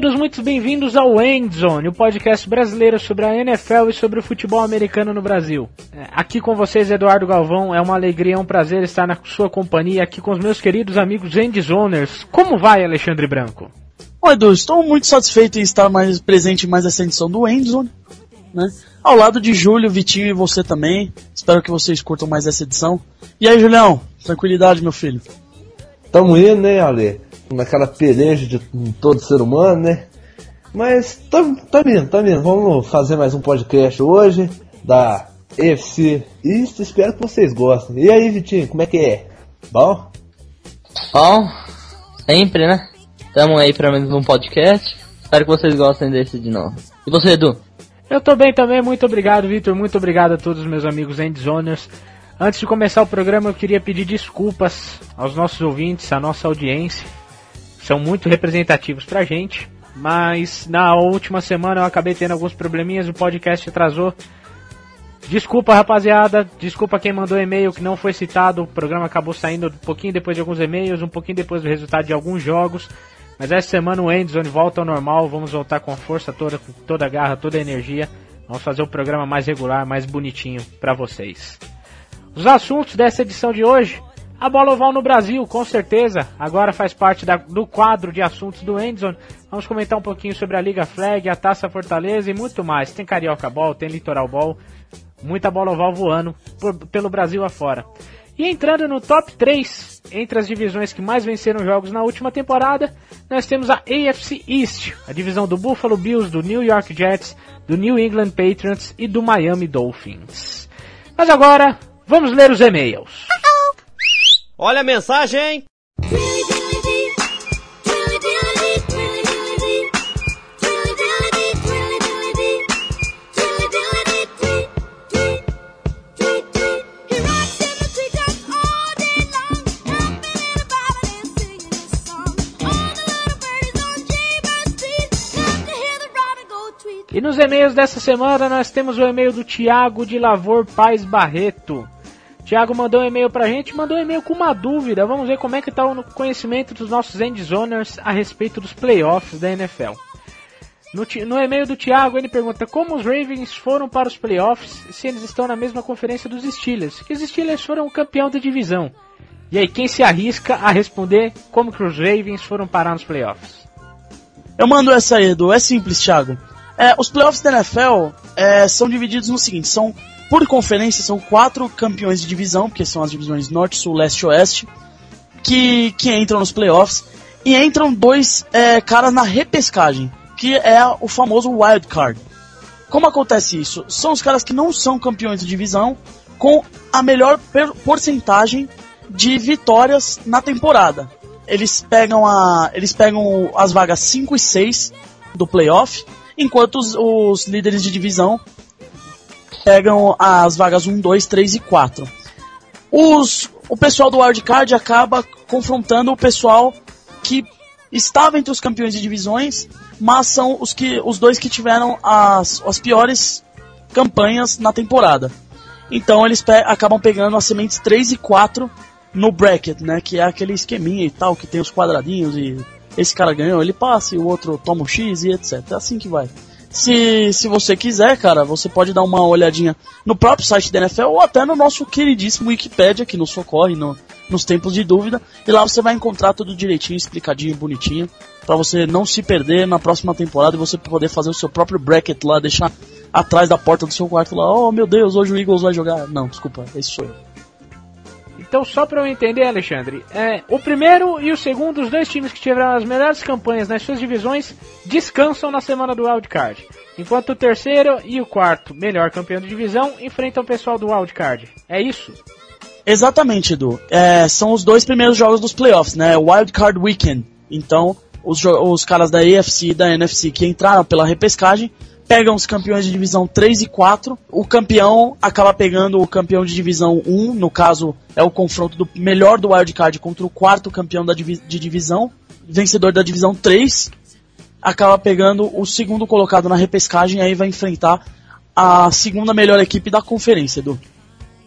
Todos muito bem-vindos ao Endzone, o podcast brasileiro sobre a NFL e sobre o futebol americano no Brasil. É, aqui com vocês, Eduardo Galvão, é uma alegria, é um prazer estar na sua companhia aqui com os meus queridos amigos Endzoners. Como vai, Alexandre Branco? Oi, Edu, estou muito satisfeito em estar mais presente em mais essa edição do Endzone, né? Ao lado de Júlio, Vitinho e você também. Espero que vocês curtam mais essa edição. E aí, Julião? Tranquilidade, meu filho. Tamo indo, né, Ale? Naquela peleja de todo ser humano, né? Mas tá, tá indo, tá indo. Vamos fazer mais um podcast hoje da EFC Isso, espero que vocês gostem. E aí, Vitinho, como é que é? Bom? Bom, sempre, né? Tamo aí pra menos um podcast. Espero que vocês gostem desse de novo. E você, Edu? Eu tô bem também, muito obrigado, Vitor. Muito obrigado a todos os meus amigos Endzoners. Antes de começar o programa, eu queria pedir desculpas aos nossos ouvintes, à nossa audiência. São muito representativos pra gente. Mas na última semana eu acabei tendo alguns probleminhas, o podcast atrasou. Desculpa, rapaziada. Desculpa quem mandou e-mail que não foi citado. O programa acabou saindo um pouquinho depois de alguns e-mails, um pouquinho depois do resultado de alguns jogos. Mas essa semana o Endzone volta ao normal, vamos voltar com a força toda, com toda a garra, toda a energia. Vamos fazer o programa mais regular, mais bonitinho para vocês. Os assuntos dessa edição de hoje, a bola oval no Brasil, com certeza, agora faz parte da, do quadro de assuntos do Endzone. Vamos comentar um pouquinho sobre a Liga Flag, a Taça Fortaleza e muito mais. Tem Carioca Ball, tem Litoral Ball, muita bola oval voando por, pelo Brasil afora. E entrando no top 3 entre as divisões que mais venceram jogos na última temporada, nós temos a AFC East, a divisão do Buffalo Bills, do New York Jets, do New England Patriots e do Miami Dolphins. Mas agora, vamos ler os e-mails. Olha a mensagem! E nos e-mails dessa semana nós temos o e-mail do Tiago de Lavor Paz Barreto. Tiago mandou um e-mail pra gente, mandou um e-mail com uma dúvida. Vamos ver como é que tá o conhecimento dos nossos endzoners a respeito dos playoffs da NFL. No, no e-mail do Thiago, ele pergunta como os Ravens foram para os playoffs se eles estão na mesma conferência dos Steelers. Que os Steelers foram o campeão da divisão. E aí, quem se arrisca a responder como que os Ravens foram parar nos playoffs? Eu mando essa aí, Edu. É simples, Thiago. É, os playoffs da NFL é, são divididos no seguinte: são por conferência são quatro campeões de divisão, porque são as divisões Norte, Sul, Leste e Oeste, que, que entram nos playoffs e entram dois é, caras na repescagem, que é o famoso wild card. Como acontece isso? São os caras que não são campeões de divisão com a melhor porcentagem de vitórias na temporada. Eles pegam a eles pegam as vagas 5 e 6 do playoff enquanto os, os líderes de divisão pegam as vagas 1, 2, 3 e 4. Os, o pessoal do wildcard acaba confrontando o pessoal que estava entre os campeões de divisões, mas são os, que, os dois que tiveram as, as piores campanhas na temporada. Então eles pe acabam pegando as sementes 3 e 4 no bracket, né? Que é aquele esqueminha e tal, que tem os quadradinhos e esse cara ganhou, ele passa e o outro toma o X e etc. É assim que vai. Se, se você quiser, cara, você pode dar uma olhadinha no próprio site da NFL ou até no nosso queridíssimo Wikipedia, que nos socorre no, nos tempos de dúvida. E lá você vai encontrar tudo direitinho, explicadinho, bonitinho, para você não se perder na próxima temporada e você poder fazer o seu próprio bracket lá, deixar atrás da porta do seu quarto lá. Oh meu Deus, hoje o Eagles vai jogar. Não, desculpa, esse sou eu. Então, só para eu entender, Alexandre, é, o primeiro e o segundo, os dois times que tiveram as melhores campanhas nas suas divisões, descansam na semana do wildcard. Enquanto o terceiro e o quarto, melhor campeão de divisão, enfrentam o pessoal do wildcard. É isso? Exatamente, Edu. É, são os dois primeiros jogos dos playoffs, né? Wildcard Weekend. Então, os, os caras da AFC e da NFC que entraram pela repescagem pegam os campeões de divisão 3 e 4. O campeão acaba pegando o campeão de divisão 1, no caso é o confronto do melhor do wildcard contra o quarto campeão da de divisão, vencedor da divisão 3, acaba pegando o segundo colocado na repescagem e aí vai enfrentar a segunda melhor equipe da conferência, Edu.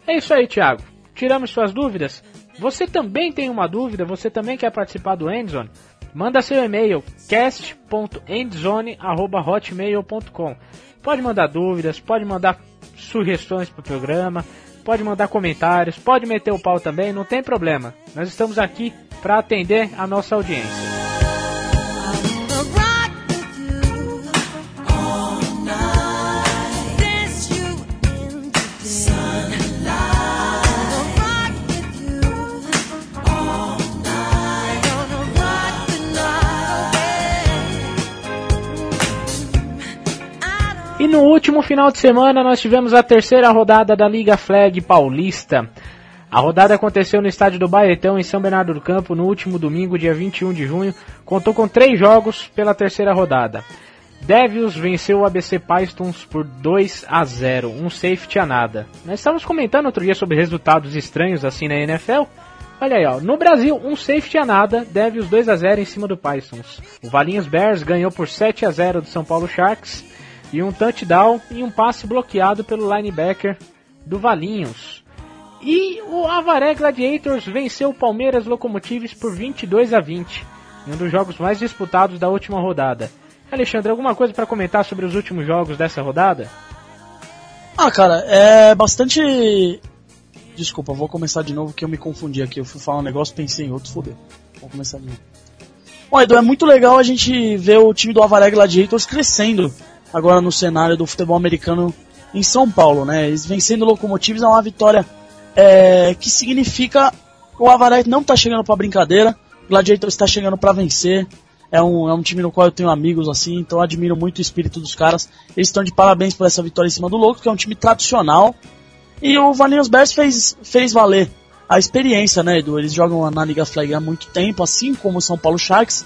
É isso aí, Thiago. Tiramos suas dúvidas. Você também tem uma dúvida, você também quer participar do Endzone? Manda seu e-mail cast.endzone@hotmail.com. Pode mandar dúvidas, pode mandar sugestões para o programa, pode mandar comentários, pode meter o pau também, não tem problema. Nós estamos aqui para atender a nossa audiência. No último final de semana nós tivemos a terceira rodada da Liga Flag Paulista. A rodada aconteceu no estádio do Baetão, em São Bernardo do Campo, no último domingo, dia 21 de junho. Contou com três jogos pela terceira rodada. Devils venceu o ABC Pistons por 2 a 0, um safety a nada. Nós estávamos comentando outro dia sobre resultados estranhos assim na NFL. Olha aí, ó. no Brasil, um safety a nada, Devils 2 a 0 em cima do Pistons. O Valinhos Bears ganhou por 7 a 0 do São Paulo Sharks e um touchdown e um passe bloqueado pelo linebacker do Valinhos. E o Avaré Gladiators venceu o Palmeiras Locomotives por 22 a 20, em um dos jogos mais disputados da última rodada. Alexandre, alguma coisa para comentar sobre os últimos jogos dessa rodada? Ah, cara, é bastante. Desculpa, vou começar de novo que eu me confundi aqui. Eu fui falar um negócio, pensei em outro, fodeu. Vou começar de novo. Bom, Edu, é muito legal a gente ver o time do Avaré Gladiators crescendo agora no cenário do futebol americano em São Paulo, né? Eles vencendo Locomotives é uma vitória é, que significa que o Avaré não está chegando para brincadeira, o Gladiator está chegando para vencer. É um, é um time no qual eu tenho amigos assim, então admiro muito o espírito dos caras. Eles estão de parabéns por essa vitória em cima do Louco, que é um time tradicional. E o Valinhos Bears fez, fez valer a experiência, né, Edu? Eles jogam na Liga Flag há muito tempo, assim como o São Paulo Sharks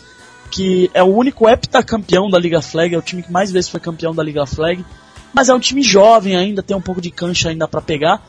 que é o único heptacampeão da Liga Flag, é o time que mais vezes foi campeão da Liga Flag, mas é um time jovem ainda, tem um pouco de cancha ainda para pegar.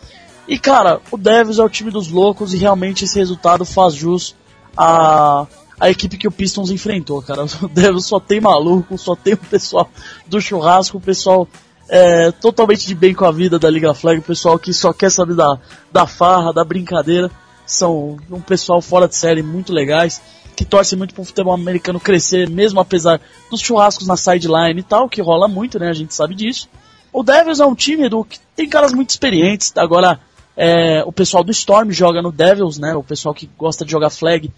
E cara, o Devils é o time dos loucos e realmente esse resultado faz jus a, a equipe que o Pistons enfrentou, cara. O Devils só tem maluco, só tem o pessoal do churrasco, o pessoal é, totalmente de bem com a vida da Liga Flag, o pessoal que só quer saber da, da farra, da brincadeira. São um pessoal fora de série muito legais que torce muito pro futebol americano crescer, mesmo apesar dos churrascos na sideline e tal, que rola muito, né? A gente sabe disso. O Devils é um time do que tem caras muito experientes. Agora, é, o pessoal do Storm joga no Devils, né? O pessoal que gosta de jogar flag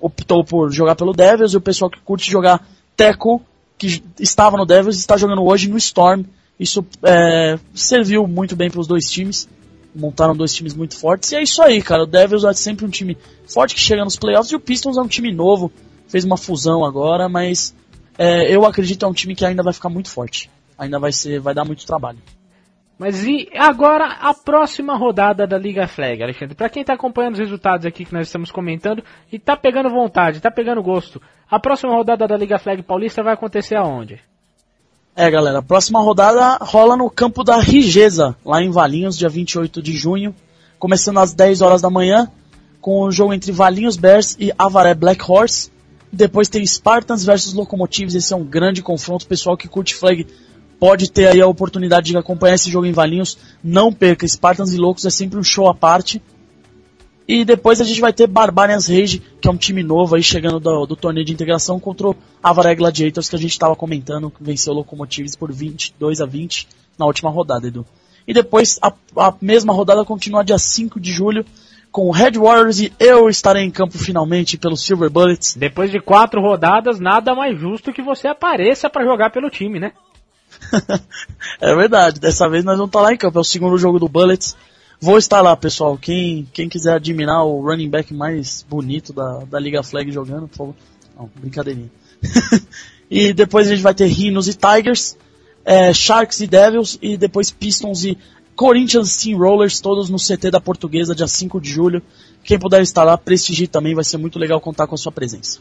optou por jogar pelo Devils e o pessoal que curte jogar Teco, que estava no Devils, está jogando hoje no Storm. Isso é, serviu muito bem para os dois times montaram dois times muito fortes. E é isso aí, cara. O Devils é sempre um time forte que chega nos playoffs e o Pistons é um time novo. Fez uma fusão agora, mas é, eu acredito é um time que ainda vai ficar muito forte. Ainda vai ser, vai dar muito trabalho. Mas e agora a próxima rodada da Liga Flag, Alexandre? Para quem está acompanhando os resultados aqui que nós estamos comentando e está pegando vontade, está pegando gosto, a próxima rodada da Liga Flag Paulista vai acontecer aonde? É, galera, a próxima rodada rola no campo da Rigeza, lá em Valinhos, dia 28 de junho, começando às 10 horas da manhã, com o jogo entre Valinhos Bears e Avaré Black Horse. Depois tem Spartans versus Locomotives, esse é um grande confronto, pessoal que curte flag pode ter aí a oportunidade de acompanhar esse jogo em Valinhos. Não perca, Spartans e Loucos é sempre um show à parte. E depois a gente vai ter Barbarians Rage, que é um time novo aí chegando do, do torneio de integração contra o Avaré Gladiators, que a gente estava comentando, que venceu o Locomotives por 22 a 20 na última rodada, Edu. E depois a, a mesma rodada continua dia 5 de julho, com o Red Warriors e eu estarei em campo finalmente pelo Silver Bullets. Depois de quatro rodadas, nada mais justo que você apareça para jogar pelo time, né? é verdade, dessa vez nós vamos estar lá em campo, é o segundo jogo do Bullets. Vou estar lá, pessoal. Quem, quem quiser admirar o running back mais bonito da, da Liga Flag jogando, por favor. Não, brincadeirinha. e depois a gente vai ter Rhinos e Tigers, é, Sharks e Devils, e depois Pistons e Corinthians Steamrollers, todos no CT da Portuguesa, dia 5 de julho. Quem puder estar lá, prestigie também, vai ser muito legal contar com a sua presença.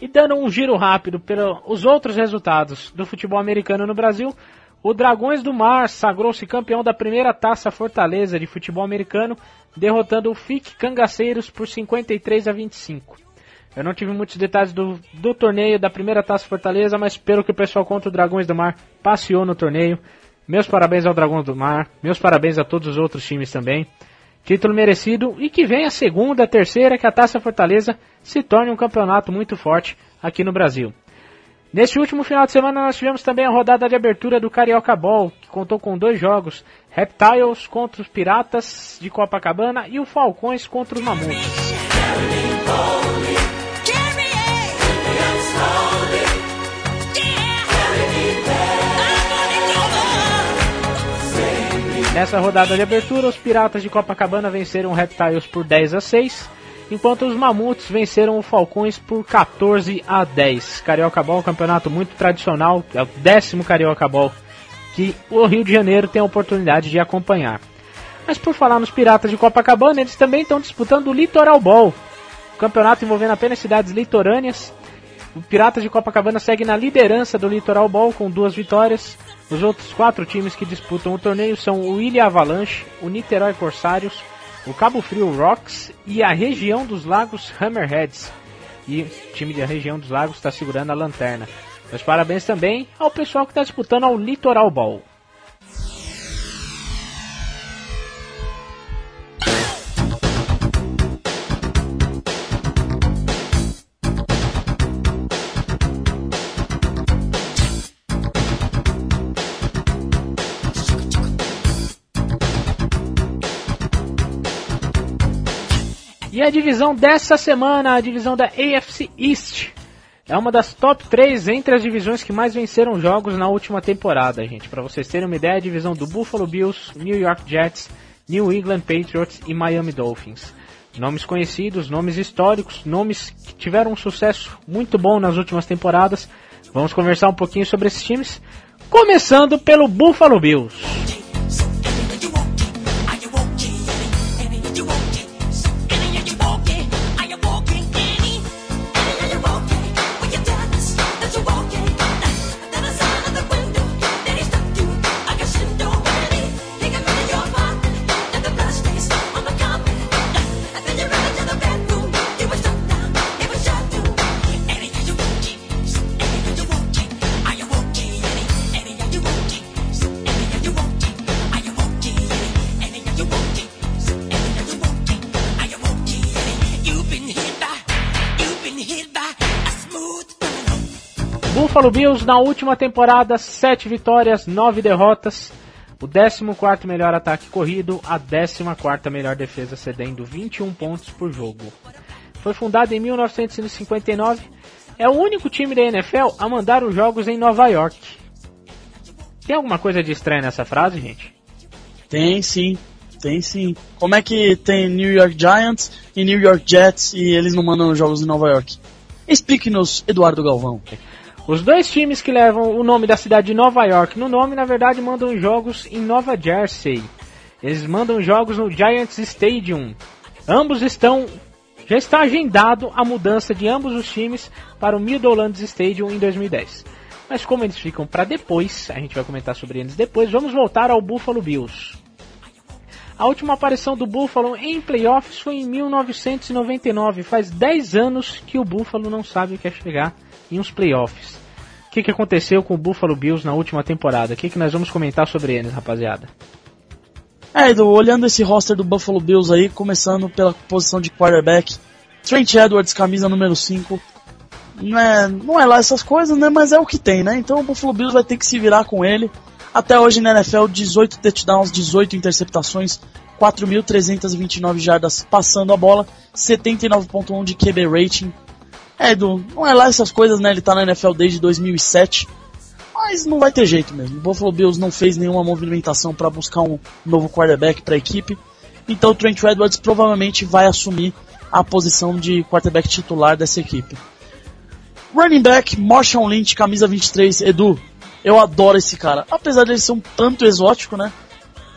E dando um giro rápido pelos outros resultados do futebol americano no Brasil, o Dragões do Mar sagrou-se campeão da primeira taça Fortaleza de futebol americano, derrotando o FIC Cangaceiros por 53 a 25. Eu não tive muitos detalhes do, do torneio da primeira taça Fortaleza, mas pelo que o pessoal conta, o Dragões do Mar passeou no torneio. Meus parabéns ao Dragões do Mar, meus parabéns a todos os outros times também. Título merecido e que vem a segunda, a terceira, que a Taça Fortaleza se torne um campeonato muito forte aqui no Brasil. Neste último final de semana nós tivemos também a rodada de abertura do Carioca Ball, que contou com dois jogos, Reptiles contra os Piratas de Copacabana e o Falcões contra os Mamutos. Nessa rodada de abertura, os Piratas de Copacabana venceram o Reptiles por 10 a 6, enquanto os Mamutos venceram o Falcões por 14 a 10. Carioca Ball, campeonato muito tradicional, é o décimo Carioca Ball que o Rio de Janeiro tem a oportunidade de acompanhar. Mas por falar nos Piratas de Copacabana, eles também estão disputando o Litoral Ball, campeonato envolvendo apenas cidades litorâneas. O Piratas de Copacabana segue na liderança do Litoral Ball com duas vitórias. Os outros quatro times que disputam o torneio são o Ilha Avalanche, o Niterói Corsários, o Cabo Frio Rocks e a região dos Lagos Hammerheads. E o time da região dos Lagos está segurando a lanterna. Meus parabéns também ao pessoal que está disputando ao Litoral Ball. E a divisão dessa semana, a divisão da AFC East. É uma das top 3 entre as divisões que mais venceram jogos na última temporada, gente. Para vocês terem uma ideia, a divisão do Buffalo Bills, New York Jets, New England Patriots e Miami Dolphins. Nomes conhecidos, nomes históricos, nomes que tiveram um sucesso muito bom nas últimas temporadas. Vamos conversar um pouquinho sobre esses times, começando pelo Buffalo Bills. Buffalo Bills na última temporada, 7 vitórias, 9 derrotas. O 14 melhor ataque corrido, a 14 melhor defesa, cedendo 21 pontos por jogo. Foi fundado em 1959. É o único time da NFL a mandar os jogos em Nova York. Tem alguma coisa de estranha nessa frase, gente? Tem sim, tem sim. Como é que tem New York Giants e New York Jets e eles não mandam os jogos em Nova York? Explique-nos, Eduardo Galvão. Os dois times que levam o nome da cidade de Nova York no nome, na verdade, mandam jogos em Nova Jersey. Eles mandam jogos no Giants Stadium. Ambos estão. Já está agendado a mudança de ambos os times para o Meadowlands Stadium em 2010. Mas como eles ficam para depois, a gente vai comentar sobre eles depois, vamos voltar ao Buffalo Bills. A última aparição do Buffalo em playoffs foi em 1999. Faz 10 anos que o Buffalo não sabe o que é chegar em uns playoffs. O que, que aconteceu com o Buffalo Bills na última temporada? O que, que nós vamos comentar sobre eles, rapaziada? É, Edu, olhando esse roster do Buffalo Bills aí, começando pela posição de quarterback, Trent Edwards, camisa número 5. Não é, não é lá essas coisas, né? Mas é o que tem, né? Então o Buffalo Bills vai ter que se virar com ele. Até hoje na NFL, 18 touchdowns, 18 interceptações, 4.329 jardas passando a bola, 79.1 de QB rating, é, Edu, não é lá essas coisas, né? Ele tá na NFL desde 2007. Mas não vai ter jeito mesmo. O Buffalo Bills não fez nenhuma movimentação para buscar um novo quarterback para a equipe. Então o Trent Edwards provavelmente vai assumir a posição de quarterback titular dessa equipe. Running back, Marshall Lynch, camisa 23. Edu, eu adoro esse cara. Apesar de ele ser um tanto exótico, né?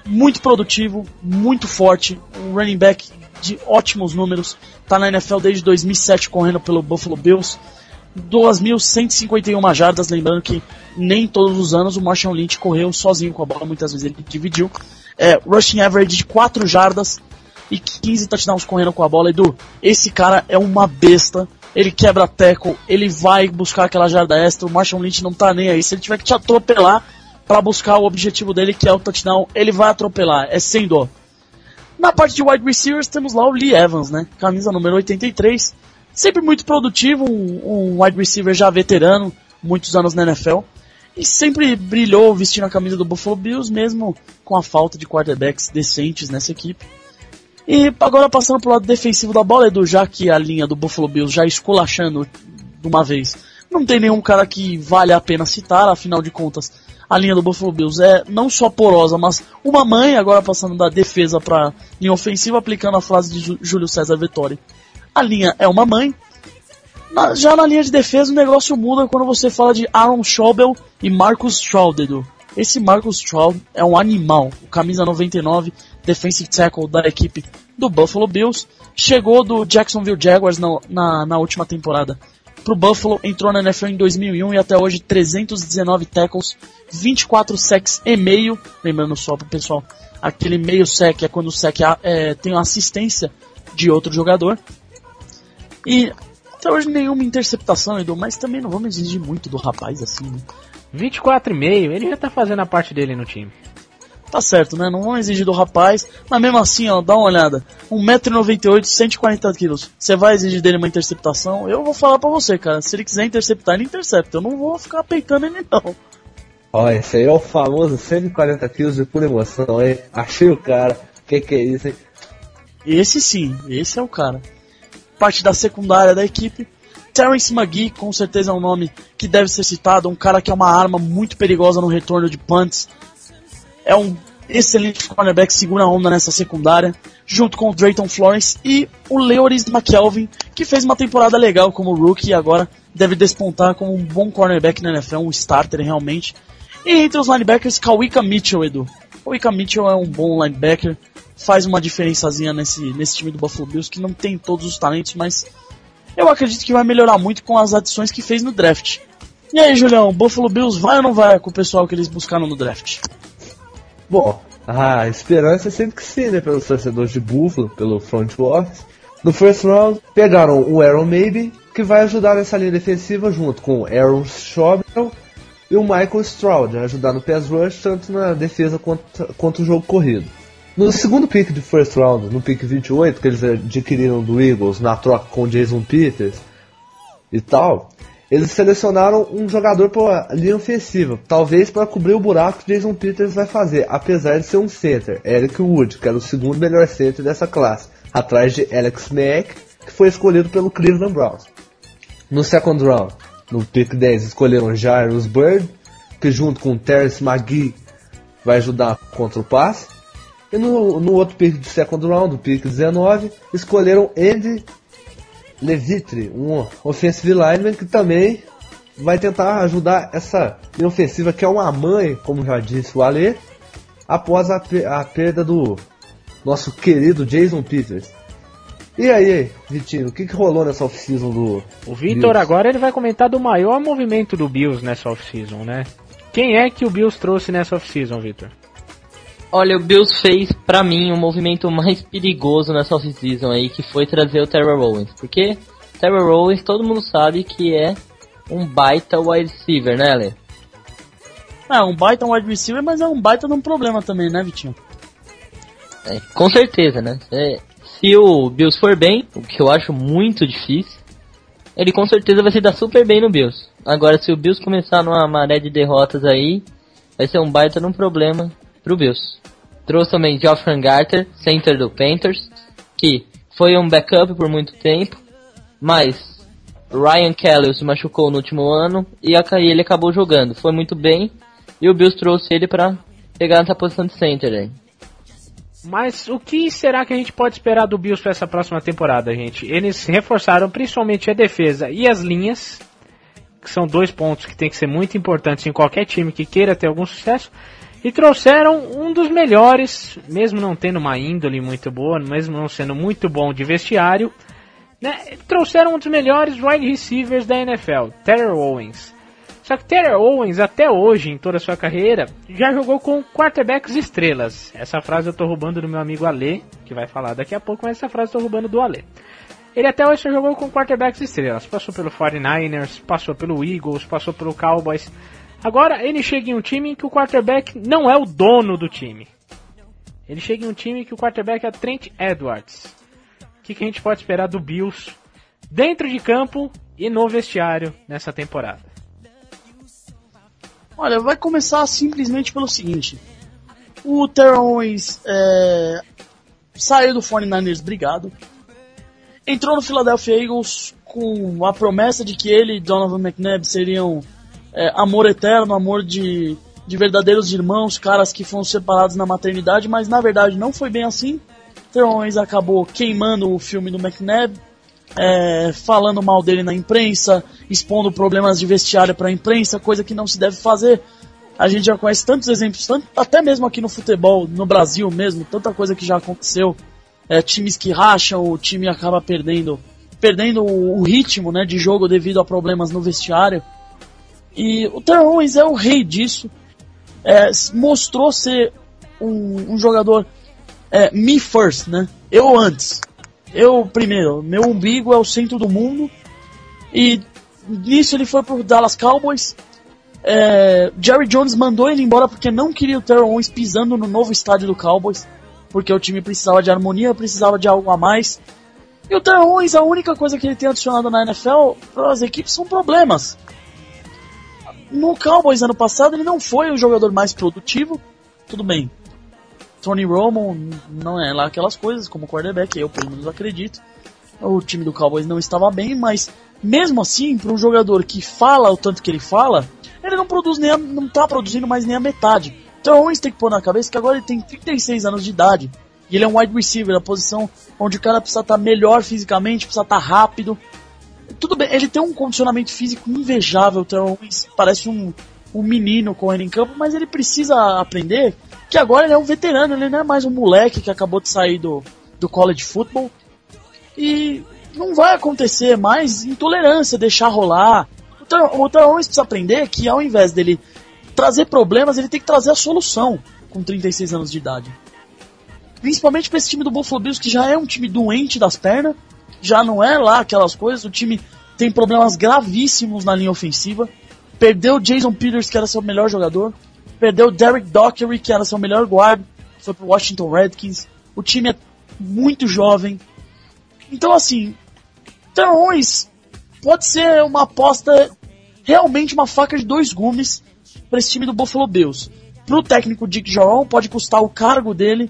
Muito produtivo, muito forte. Um running back de ótimos números. Tá na NFL desde 2007 correndo pelo Buffalo Bills. 2.151 jardas, lembrando que nem todos os anos o Marshall Lynch correu sozinho com a bola, muitas vezes ele dividiu. É, rushing average de 4 jardas e 15 touchdowns correndo com a bola. Edu, esse cara é uma besta. Ele quebra tackle, ele vai buscar aquela jarda extra. O Marshall Lynch não tá nem aí. Se ele tiver que te atropelar para buscar o objetivo dele, que é o touchdown, ele vai atropelar. É sem dó. Na parte de wide receivers temos lá o Lee Evans, né? Camisa número 83. Sempre muito produtivo, um, um wide receiver já veterano, muitos anos na NFL. E sempre brilhou vestindo a camisa do Buffalo Bills, mesmo com a falta de quarterbacks decentes nessa equipe. E agora passando pro lado defensivo da bola, Edu, já que a linha do Buffalo Bills já esculachando de uma vez, não tem nenhum cara que vale a pena citar, afinal de contas, a linha do Buffalo Bills é não só porosa, mas uma mãe, agora passando da defesa para linha ofensiva, aplicando a frase de Júlio César Vettori. A linha é uma mãe. Na, já na linha de defesa o negócio muda quando você fala de Aaron Schobel e Marcus Stroud. Esse Marcus Stroud é um animal, o camisa 99, defensive tackle da equipe do Buffalo Bills, chegou do Jacksonville Jaguars na, na, na última temporada pro Buffalo, entrou na NFL em 2001 e até hoje 319 tackles, 24 sacks e meio, lembrando só pro pessoal, aquele meio sec é quando o sec é, tem uma assistência de outro jogador. E até hoje nenhuma interceptação, Edu, mas também não vamos exigir muito do rapaz assim, né? 24,5, ele já tá fazendo a parte dele no time. Tá certo, né? Não vão exigir do rapaz, mas mesmo assim, ó, dá uma olhada. 1,98m, 140kg. Você vai exigir dele uma interceptação? Eu vou falar pra você, cara. Se ele quiser interceptar, ele intercepta. Eu não vou ficar peitando ele, não. Ó, esse aí é o famoso 140 quilos de pura emoção, hein? Achei o cara. Que que é isso, hein? Esse sim, esse é o cara. Parte da secundária da equipe. Terence McGee, com certeza é um nome que deve ser citado. Um cara que é uma arma muito perigosa no retorno de punts é um excelente cornerback, segura onda nessa secundária, junto com o Drayton Florence e o Leoris McKelvin, que fez uma temporada legal como rookie e agora deve despontar como um bom cornerback na NFL, um starter realmente. E entre os linebackers, Kawika Mitchell, Edu. Kawika Mitchell é um bom linebacker, faz uma diferençazinha nesse, nesse time do Buffalo Bills, que não tem todos os talentos, mas eu acredito que vai melhorar muito com as adições que fez no draft. E aí, Julião, Buffalo Bills vai ou não vai com o pessoal que eles buscaram no draft? Bom, a esperança é sempre que sim, né? Pelos torcedores de Buffalo, pelo front office. No first round, pegaram o Aaron Maybe, que vai ajudar nessa linha defensiva junto com o Aaron Schobel e o Michael Stroud, ajudar no pass rush, tanto na defesa quanto, quanto o jogo corrido. No segundo pick de first round, no pick 28, que eles adquiriram do Eagles na troca com o Jason Peters e tal, eles selecionaram um jogador para linha ofensiva, talvez para cobrir o buraco que Jason Peters vai fazer, apesar de ser um center, Eric Wood, que era o segundo melhor center dessa classe, atrás de Alex Mack, que foi escolhido pelo Cleveland Browns. No second round, no pick 10, escolheram Jairus Bird, que junto com Terrence McGee vai ajudar contra o passe. E no, no outro pick de second round, o pick 19, escolheram Andy Levitre, um offensive lineman que também vai tentar ajudar essa linha ofensiva que é uma mãe, como já disse o Ale, após a, a perda do nosso querido Jason Peters. E aí, Vitinho, o que, que rolou nessa off-season do. O Vitor agora ele vai comentar do maior movimento do Bills nessa off-season, né? Quem é que o Bills trouxe nessa off-season, Vitor? Olha, o Bills fez, pra mim, o um movimento mais perigoso nessa off-season aí, que foi trazer o Terrell Owens. Porque Terrell Owens, todo mundo sabe que é um baita wide receiver, né, Ale? É, um baita wide receiver, mas é um baita de um problema também, né, Vitinho? É, com certeza, né? É, se o Bills for bem, o que eu acho muito difícil, ele com certeza vai se dar super bem no Bills. Agora, se o Bills começar numa maré de derrotas aí, vai ser um baita de um problema pro Bills. Trouxe também Geoff Garter, center do Panthers, que foi um backup por muito tempo, mas Ryan Kelly se machucou no último ano e ele acabou jogando. Foi muito bem e o Bills trouxe ele para pegar essa posição de center aí. Mas o que será que a gente pode esperar do Bills para essa próxima temporada, gente? Eles reforçaram principalmente a defesa e as linhas, que são dois pontos que tem que ser muito importantes em qualquer time que queira ter algum sucesso. E trouxeram um dos melhores, mesmo não tendo uma índole muito boa, mesmo não sendo muito bom de vestiário, né, trouxeram um dos melhores wide receivers da NFL, Terrell Owens. Só que Terrell Owens, até hoje, em toda a sua carreira, já jogou com quarterbacks estrelas. Essa frase eu estou roubando do meu amigo Ale, que vai falar daqui a pouco, mas essa frase eu estou roubando do Ale. Ele até hoje jogou com quarterbacks estrelas. Passou pelo 49ers, passou pelo Eagles, passou pelo Cowboys. Agora ele chega em um time que o quarterback não é o dono do time. Ele chega em um time que o quarterback é Trent Edwards. O que, que a gente pode esperar do Bills dentro de campo e no vestiário nessa temporada? Olha, vai começar simplesmente pelo seguinte. O Terron é, saiu do 49ers brigado. Entrou no Philadelphia Eagles com a promessa de que ele e Donovan McNabb seriam é, amor eterno, amor de, de verdadeiros irmãos, caras que foram separados na maternidade, mas na verdade não foi bem assim. Owens acabou queimando o filme do McNabb, é, falando mal dele na imprensa, expondo problemas de vestiário para a imprensa, coisa que não se deve fazer. A gente já conhece tantos exemplos, tanto, até mesmo aqui no futebol, no Brasil mesmo, tanta coisa que já aconteceu. É, times que racham, o time acaba perdendo, perdendo o, o ritmo né, de jogo devido a problemas no vestiário. E o Terrell Owens é o rei disso. É, mostrou ser um, um jogador é, me first, né? Eu antes. Eu primeiro, meu umbigo é o centro do mundo. E nisso ele foi pro Dallas Cowboys. É, Jerry Jones mandou ele embora porque não queria o Terrell Owens pisando no novo estádio do Cowboys. Porque o time precisava de harmonia, precisava de algo a mais. E o Terrell Owens, a única coisa que ele tem adicionado na NFL para as equipes são problemas. No Cowboys ano passado ele não foi o jogador mais produtivo. Tudo bem, Tony Romo não é lá aquelas coisas como quarterback, eu pelo menos acredito. O time do Cowboys não estava bem, mas mesmo assim, para um jogador que fala o tanto que ele fala, ele não produz nem a, não tá produzindo mais nem a metade. Então Owens tem que pôr na cabeça que agora ele tem 36 anos de idade. E ele é um wide receiver, a posição onde o cara precisa estar tá melhor fisicamente, precisa estar tá rápido. Tudo bem, ele tem um condicionamento físico invejável, então Owens parece um, um menino correndo em campo, mas ele precisa aprender que agora ele é um veterano, ele não é mais um moleque que acabou de sair do, do college football. E não vai acontecer mais intolerância, deixar rolar. O Terrell precisa aprender que ao invés dele trazer problemas, ele tem que trazer a solução com 36 anos de idade. Principalmente para esse time do Buffalo Bills, que já é um time doente das pernas, já não é lá aquelas coisas, o time tem problemas gravíssimos na linha ofensiva. Perdeu Jason Peters, que era seu melhor jogador. Perdeu Derek Dockery, que era seu melhor guarda, foi pro Washington Redskins. O time é muito jovem. Então, assim, Terrões pode ser uma aposta, realmente uma faca de dois gumes para esse time do Buffalo Bills. Pro técnico Dick Jarron, pode custar o cargo dele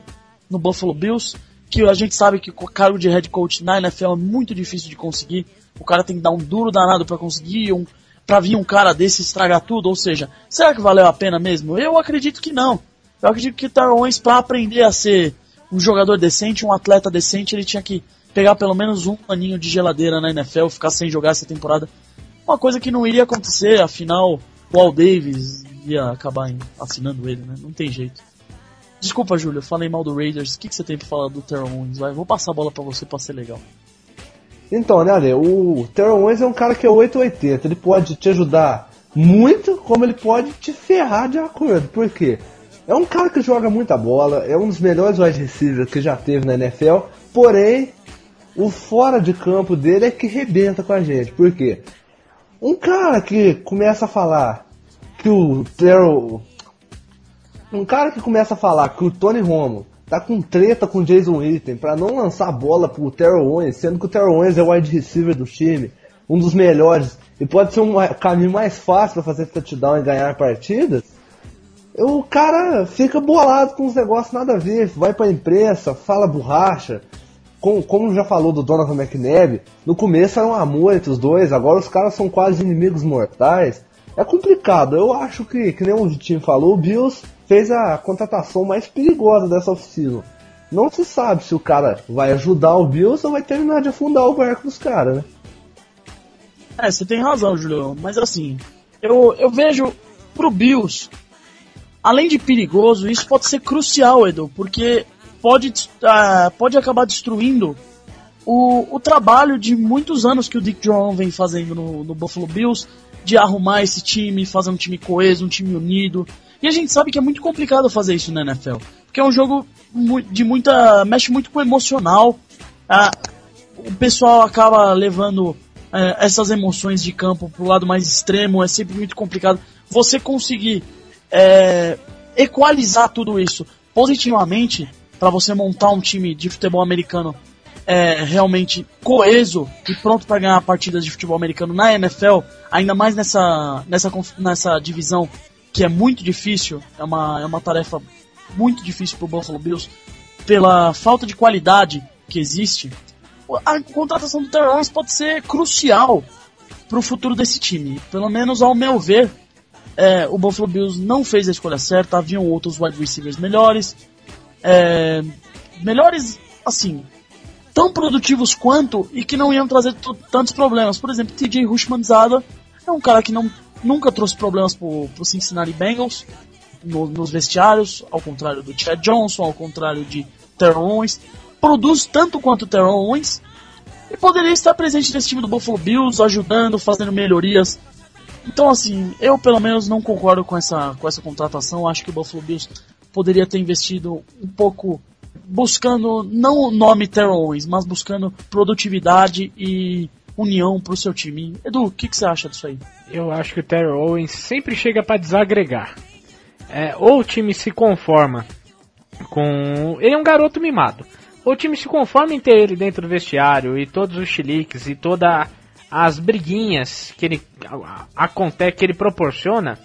no Buffalo Bills, que a gente sabe que o cargo de head coach na NFL é muito difícil de conseguir. O cara tem que dar um duro danado para conseguir, um, para vir um cara desse estragar tudo? Ou seja, será que valeu a pena mesmo? Eu acredito que não. Eu acredito que Tarões, para aprender a ser um jogador decente, um atleta decente, ele tinha que pegar pelo menos um aninho de geladeira na NFL, ficar sem jogar essa temporada. Uma coisa que não iria acontecer, afinal, o Al Davis ia acabar assinando ele, né? Não tem jeito. Desculpa, Júlio, falei mal do Raiders. O que, que você tem pra falar do Terrell Owens? Vai, vou passar a bola para você pra ser legal. Então, né, Ale, o Terrell Owens é um cara que é 880. Ele pode te ajudar muito, como ele pode te ferrar de acordo. Por quê? É um cara que joga muita bola, é um dos melhores wide receivers que já teve na NFL, porém, o fora de campo dele é que rebenta com a gente. Por quê? Um cara que começa a falar que o Terrell. Um cara que começa a falar que o Tony Romo tá com treta com o Jason Witten para não lançar a bola pro Terrell Owens, sendo que o Terrell Owens é o wide receiver do time, um dos melhores, e pode ser um caminho mais fácil para fazer touchdown e ganhar partidas, o cara fica bolado com os negócios nada a ver, vai pra imprensa, fala borracha, como, como já falou do Donovan McNabb, no começo era um amor entre os dois, agora os caras são quase inimigos mortais. É complicado, eu acho que, que nem o time falou, o Bills fez a contratação mais perigosa dessa oficina. Não se sabe se o cara vai ajudar o Bills ou vai terminar de afundar o barco dos caras, né? É, você tem razão, Julião. Mas assim, eu, eu vejo pro Bills, além de perigoso, isso pode ser crucial, Edu, porque pode, uh, pode acabar destruindo o, o trabalho de muitos anos que o Dick John vem fazendo no, no Buffalo Bills, de arrumar esse time, fazer um time coeso, um time unido, e a gente sabe que é muito complicado fazer isso na NFL. Porque é um jogo de muita. mexe muito com o emocional. O pessoal acaba levando é, essas emoções de campo pro lado mais extremo. É sempre muito complicado. Você conseguir é, equalizar tudo isso positivamente para você montar um time de futebol americano é, realmente coeso e pronto para ganhar partidas de futebol americano na NFL, ainda mais nessa, nessa, nessa divisão que é muito difícil, é uma, é uma tarefa muito difícil para o Buffalo Bills, pela falta de qualidade que existe, a contratação do Terrell pode ser crucial para o futuro desse time. Pelo menos ao meu ver, é, o Buffalo Bills não fez a escolha certa, haviam outros wide receivers melhores, é, melhores, assim, tão produtivos quanto e que não iam trazer tantos problemas. Por exemplo, TJ Hushmanzada é um cara que não, nunca trouxe problemas pro, pro Cincinnati Bengals no, nos vestiários, ao contrário do Chad Johnson, ao contrário de Terrell Owens. Produz tanto quanto o Terrell Owens e poderia estar presente nesse time do Buffalo Bills, ajudando, fazendo melhorias. Então, assim, eu pelo menos não concordo com essa, com essa contratação. Acho que o Buffalo Bills poderia ter investido um pouco buscando não o nome Terrell Owens, mas buscando produtividade e união para o seu time. Edu, o que, você acha disso aí? Eu acho que o Terrell Owens sempre chega para desagregar. É, ou o time se conforma com. Ele é um garoto mimado. Ou o time se conforma em ter ele dentro do vestiário e todos os chiliques e todas as briguinhas que ele acontece, que ele proporciona.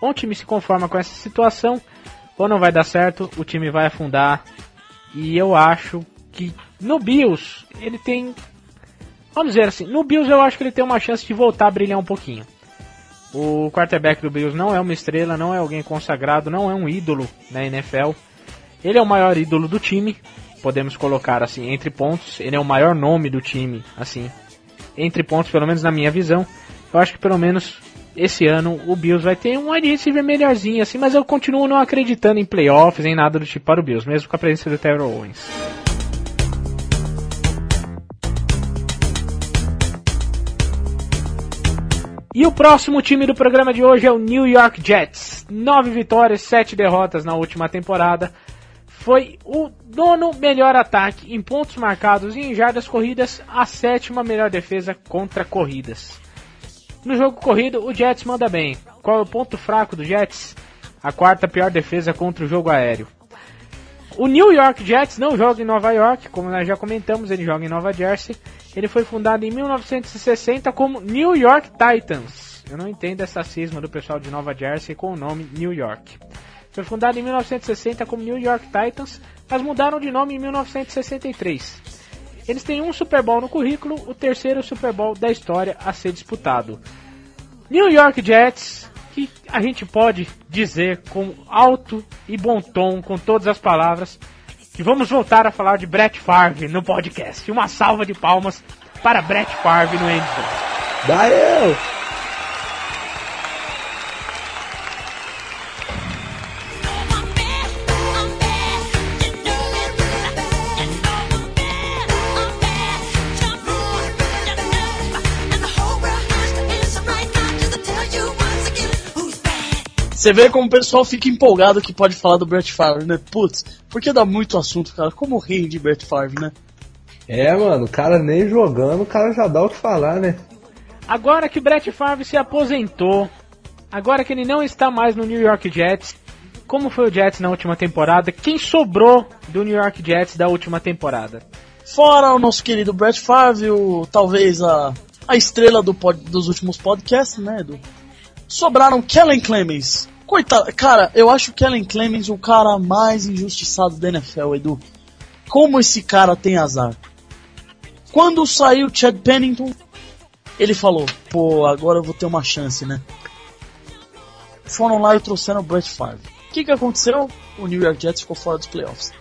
Ou o time se conforma com essa situação, ou não vai dar certo, o time vai afundar e eu acho que no Bills ele tem. Vamos dizer assim, no Bills eu acho que ele tem uma chance de voltar a brilhar um pouquinho. O quarterback do Bills não é uma estrela, não é alguém consagrado, não é um ídolo na NFL. Ele é o maior ídolo do time, podemos colocar assim, entre pontos. Ele é o maior nome do time, assim, entre pontos, pelo menos na minha visão. Eu acho que pelo menos esse ano o Bills vai ter um wide receiver melhorzinho, assim, mas eu continuo não acreditando em playoffs, em nada do tipo para o Bills, mesmo com a presença do Terrell Owens. E o próximo time do programa de hoje é o New York Jets. Nove vitórias, sete derrotas na última temporada. Foi o nono melhor ataque em pontos marcados e em jardas corridas, a sétima melhor defesa contra corridas. No jogo corrido, o Jets manda bem. Qual é o ponto fraco do Jets? A quarta pior defesa contra o jogo aéreo. O New York Jets não joga em Nova York, como nós já comentamos, ele joga em Nova Jersey. Ele foi fundado em 1960 como New York Titans. Eu não entendo essa cisma do pessoal de Nova Jersey com o nome New York. Foi fundado em 1960 como New York Titans, mas mudaram de nome em 1963. Eles têm um Super Bowl no currículo, o terceiro Super Bowl da história a ser disputado. New York Jets, que a gente pode dizer com alto e bom tom, com todas as palavras, que vamos voltar a falar de Brett Favre no podcast. Uma salva de palmas para Brett Favre no Endzone. Daí eu! Você vê como o pessoal fica empolgado que pode falar do Brett Favre, né? Putz, porque dá muito assunto, cara. Como rei de Brett Favre, né? É, mano, o cara nem jogando, o cara já dá o que falar, né? Agora que Brett Favre se aposentou, agora que ele não está mais no New York Jets, como foi o Jets na última temporada? Quem sobrou do New York Jets da última temporada? Fora o nosso querido Brett Favre, o, talvez a, a estrela do pod, dos últimos podcasts, né, Edu? Sobraram Kellen Clemens, Coitado, cara, eu acho que Kellen Clemens o cara mais injustiçado da NFL, Edu. Como esse cara tem azar. Quando saiu Chad Pennington, ele falou: pô, agora eu vou ter uma chance, né? Foram lá e trouxeram o Brett Favre. O que, que aconteceu? O New York Jets ficou fora dos playoffs.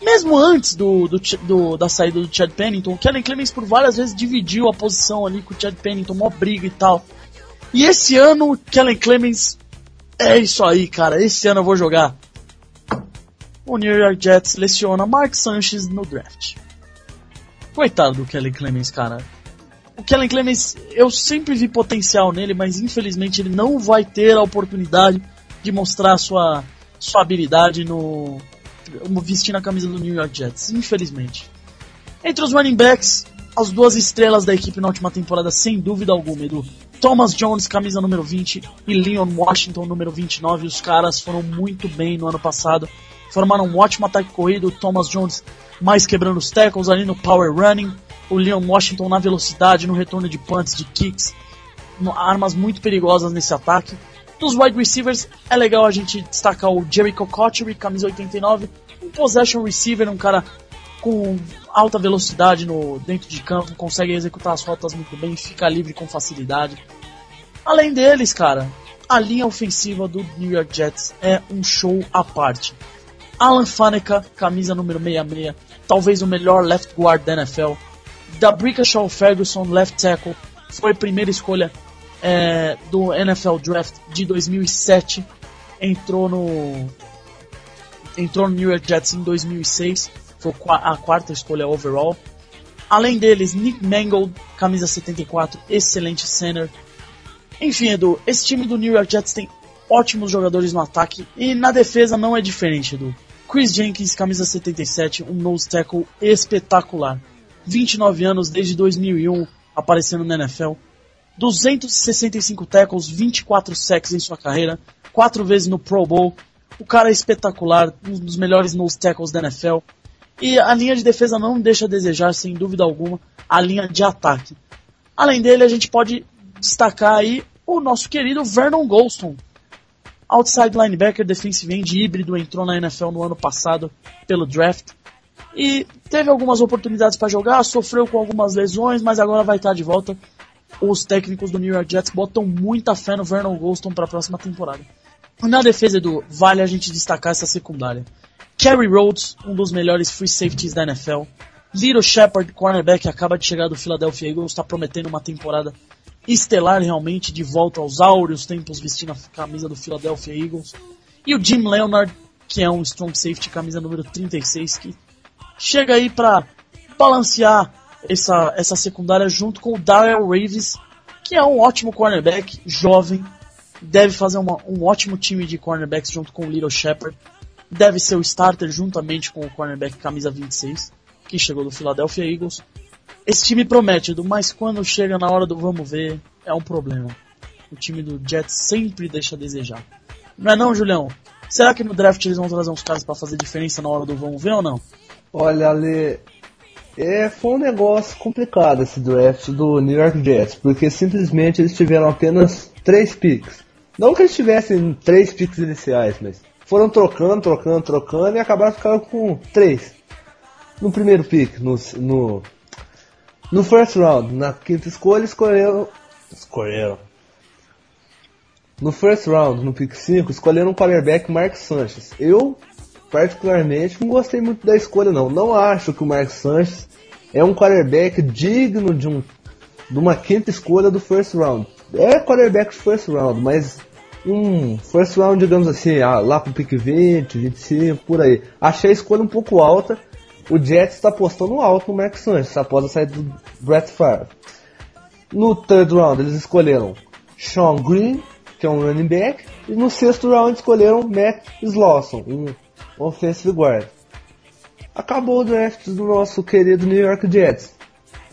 Mesmo antes do, do, do, da saída do Chad Pennington, o Kellen Clemens por várias vezes dividiu a posição ali com o Chad Pennington, mó briga e tal. E esse ano, Kellen Clemens é isso aí, cara. Esse ano eu vou jogar. O New York Jets seleciona Mark Sanchez no draft. Coitado do Kellen Clemens, cara. O Kellen Clemens, eu sempre vi potencial nele, mas infelizmente ele não vai ter a oportunidade de mostrar sua, sua habilidade no vestindo a camisa do New York Jets, infelizmente. Entre os running backs, as duas estrelas da equipe na última temporada, sem dúvida alguma, Edu. Thomas Jones, camisa número 20, e Leon Washington, número 29. Os caras foram muito bem no ano passado. formaram um ótimo ataque corrido, Thomas Jones mais quebrando os tackles ali no power running, o Leon Washington na velocidade, no retorno de punts, de kicks, armas muito perigosas nesse ataque. Dos wide receivers, é legal a gente destacar o Jericho Cotchery, camisa 89, um possession receiver, um cara com alta velocidade no dentro de campo, consegue executar as rotas muito bem, fica livre com facilidade. Além deles, cara, a linha ofensiva do New York Jets é um show à parte. Alan Faneca, camisa número 66, talvez o melhor left guard da NFL. Da Shaw Ferguson, left tackle, foi primeira escolha é, do NFL Draft de 2007. Entrou no entrou no New York Jets em 2006, foi a quarta escolha overall. Além deles, Nick Mangold, camisa 74, excelente center. Enfim, Edu, esse time do New York Jets tem ótimos jogadores no ataque e na defesa não é diferente, Edu. Chris Jenkins, camisa 77, um nose tackle espetacular. 29 anos desde 2001, aparecendo na NFL. 265 tackles, 24 sacks em sua carreira, 4 vezes no Pro Bowl. O cara é espetacular, um dos melhores nose tackles da NFL. E a linha de defesa não deixa a desejar, sem dúvida alguma, a linha de ataque. Além dele, a gente pode destacar aí o nosso querido Vernon Golston, outside linebacker, defensive end híbrido, entrou na NFL no ano passado pelo draft. E teve algumas oportunidades para jogar, sofreu com algumas lesões, mas agora vai estar de volta. Os técnicos do New York Jets botam muita fé no Vernon Golston para a próxima temporada. Na defesa do vale a gente destacar essa secundária. Kerry Rhodes, um dos melhores free safeties da NFL. Little Shepard, cornerback, acaba de chegar do Philadelphia Eagles, está prometendo uma temporada estelar realmente, de volta aos áureos tempos vestindo a camisa do Philadelphia Eagles. E o Jim Leonard, que é um strong safety, camisa número 36, que chega aí para balancear essa, essa secundária junto com o Darrell Raves, que é um ótimo cornerback, jovem, deve fazer uma, um ótimo time de cornerbacks junto com o Little Shepard, deve ser o starter juntamente com o cornerback camisa 26, que chegou do Philadelphia Eagles. Esse time promete, mas quando chega na hora do vamos ver, é um problema. O time do Jets sempre deixa a desejar. Não é não, Julião? Será que no draft eles vão trazer uns caras para fazer diferença na hora do vamos ver ou não? Olha, Ale, é, foi um negócio complicado esse draft do New York Jets, porque simplesmente eles tiveram apenas três picks. Não que eles tivessem três picks iniciais, mas foram trocando, trocando, trocando e acabaram ficando com três. No primeiro pick, no, no no first round, na quinta escolha, escolheram. Escolheram. No first round, no pick 5, escolheram o quarterback Mark Sanchez. Eu, particularmente, não gostei muito da escolha, não. Não acho que o Mark Sanchez é um quarterback digno de, um, de uma quinta escolha do first round. É quarterback first round, mas um first round, digamos assim, ah, lá pro pick 20, 25, por aí. Achei a escolha um pouco alta o Jets está apostando alto no Mark Sanchez após a saída do Brett Favre. No third round eles escolheram Sean Green, que é um running back, e no sexto round escolheram Matt Slauson, um offensive guard. Acabou o draft do nosso querido New York Jets.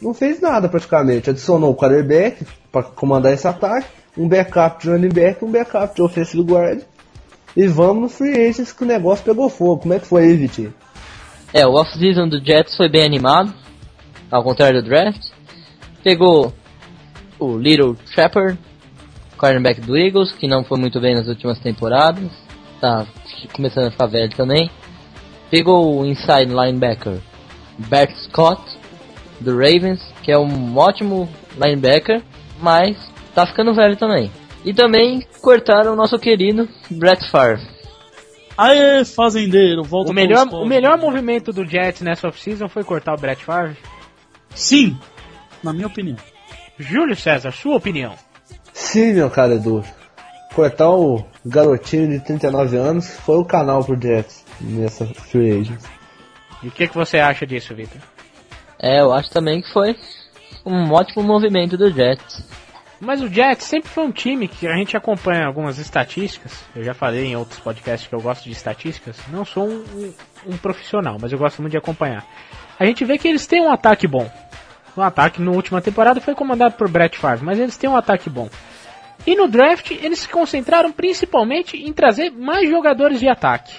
Não fez nada praticamente, adicionou o quarterback para comandar esse ataque, um backup de running back, um backup de offensive guard. E vamos no free agents que o negócio pegou fogo. Como é que foi aí, Vitinho? É, o off-season do Jets foi bem animado, ao contrário do draft. Pegou o Little Shepard, cornerback do Eagles, que não foi muito bem nas últimas temporadas. Tá começando a ficar velho também. Pegou o inside linebacker Bert Scott, do Ravens, que é um ótimo linebacker, mas tá ficando velho também. E também cortaram o nosso querido Brett Favre. Aê, fazendeiro, volta o melhor, o melhor movimento do Jets nessa off-season foi cortar o Brett Favre? Sim, na minha opinião. Júlio César, sua opinião? Sim, meu cara Edu. Cortar o garotinho de 39 anos foi o canal pro Jets nessa free agent. E o que, que você acha disso, Victor? É, eu acho também que foi um ótimo movimento do Jets. Mas o Jets sempre foi um time que a gente acompanha algumas estatísticas. Eu já falei em outros podcasts que eu gosto de estatísticas. Não sou um, um, um profissional, mas eu gosto muito de acompanhar. A gente vê que eles têm um ataque bom. O ataque na última temporada foi comandado por Brett Favre, mas eles têm um ataque bom. E no draft eles se concentraram principalmente em trazer mais jogadores de ataque.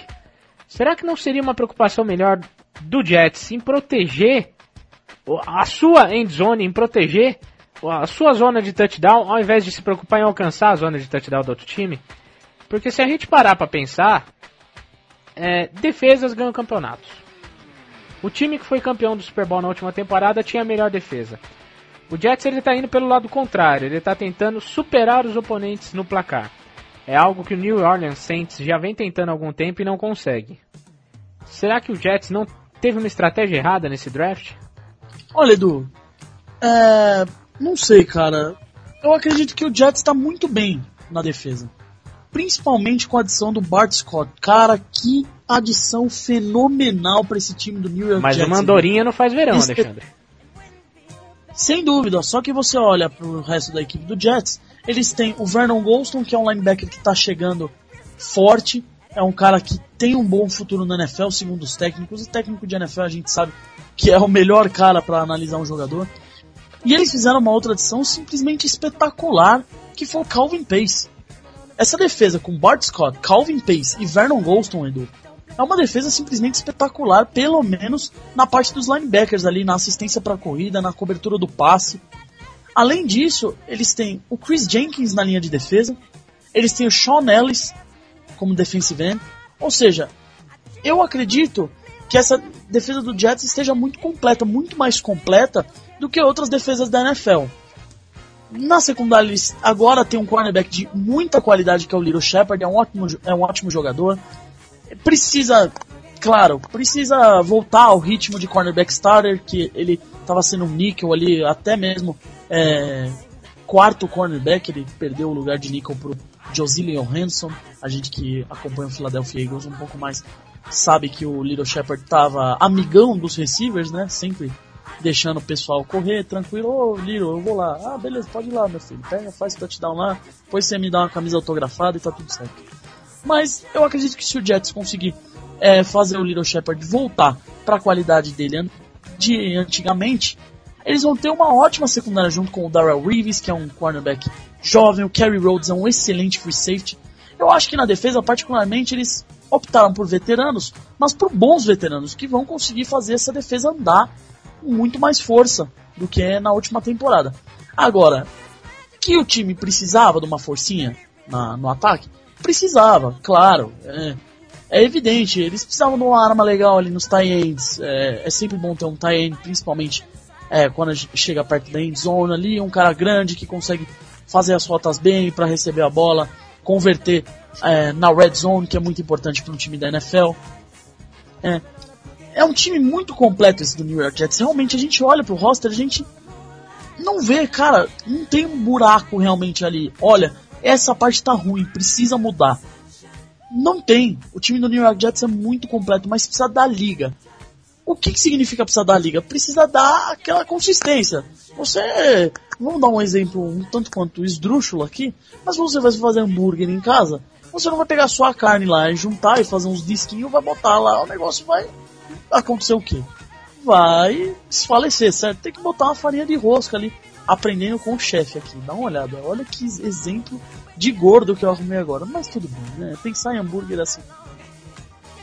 será que não seria uma preocupação melhor do Jets em proteger a sua end zone, em proteger a sua zona de touchdown, ao invés de se preocupar em alcançar a zona de touchdown do outro time? Porque se a gente parar para pensar, é, defesas ganham campeonatos. O time que foi campeão do Super Bowl na última temporada tinha a melhor defesa. O Jets ele está indo pelo lado contrário, ele está tentando superar os oponentes no placar. É algo que o New Orleans Saints já vem tentando há algum tempo e não consegue. Será que o Jets não teve uma estratégia errada nesse draft? Olha, Edu, é, não sei, cara. Eu acredito que o Jets está muito bem na defesa. Principalmente com a adição do Bart Scott. Cara, que adição fenomenal para esse time do New York Mas Jets. Mas o Mandorinha não faz verão. Alexandre. Sem dúvida, só que você olha pro resto da equipe do Jets, eles têm o Vernon Golston, que é um linebacker que está chegando forte, é um cara que tem um bom futuro na NFL, segundo os técnicos. O técnico de NFL a gente sabe que é o melhor cara para analisar um jogador. E eles fizeram uma outra adição simplesmente espetacular, que foi o Calvin Pace. Essa defesa com Bart Scott, Calvin Pace e Vernon Golston, Edu, é uma defesa simplesmente espetacular, pelo menos na parte dos linebackers ali, na assistência para a corrida, na cobertura do passe. Além disso, eles têm o Chris Jenkins na linha de defesa, eles têm o Sean Ellis como defensive end, ou seja, eu acredito que essa defesa do Jets esteja muito completa, muito mais completa do que outras defesas da NFL. Na secundária, eles agora tem um cornerback de muita qualidade que é o Little Shepard, é um ótimo, é um ótimo jogador precisa, claro, precisa voltar ao ritmo de cornerback starter, que ele estava sendo um níquel ali, até mesmo é, quarto cornerback, ele perdeu o lugar de níquel pro Josillian Johansson, a gente que acompanha o Philadelphia Eagles um pouco mais sabe que o Little Shepard estava amigão dos receivers, né, sempre deixando o pessoal correr tranquilo, ô Little, eu vou lá, ah beleza, pode ir lá meu filho, pega, faz touchdown lá, depois você me dá uma camisa autografada e tá tudo certo. Mas eu acredito que se o Jets conseguir é, fazer o Little Shepard voltar para a qualidade dele de antigamente, eles vão ter uma ótima secundária junto com o Darrell Reeves, que é um cornerback jovem, o Kerry Rhodes é um excelente free safety. Eu acho que na defesa, particularmente, eles optaram por veteranos, mas por bons veteranos que vão conseguir fazer essa defesa andar com muito mais força do que na última temporada. Agora, que o time precisava de uma forcinha na, no ataque, Precisava, claro. É, é evidente, eles precisavam de uma arma legal ali nos tie-ends. É, é, sempre bom ter um tie-end, principalmente é, quando chega perto da end zone ali, um cara grande que consegue fazer as rotas bem para receber a bola, converter é, na red zone, que é muito importante para um time da NFL. É, é um time muito completo esse do New York Jets. Realmente a gente olha pro roster, a gente não vê, cara, não tem um buraco realmente ali. Olha, essa parte tá ruim, precisa mudar. Não tem. O time do New York Jets é muito completo, mas precisa da liga. O que, que significa precisar da liga? Precisa dar aquela consistência. Você. Vamos dar um exemplo um tanto quanto esdrúxulo aqui, mas você vai fazer hambúrguer em casa, você não vai pegar só a carne lá e juntar e fazer uns disquinhos, vai botar lá, o negócio vai acontecer o quê? Vai desfalecer, certo? Tem que botar uma farinha de rosca ali aprendendo com o chefe aqui. Dá uma olhada. Olha que exemplo de gordo que eu arrumei agora. Mas tudo bem, né? Pensar em hambúrguer assim.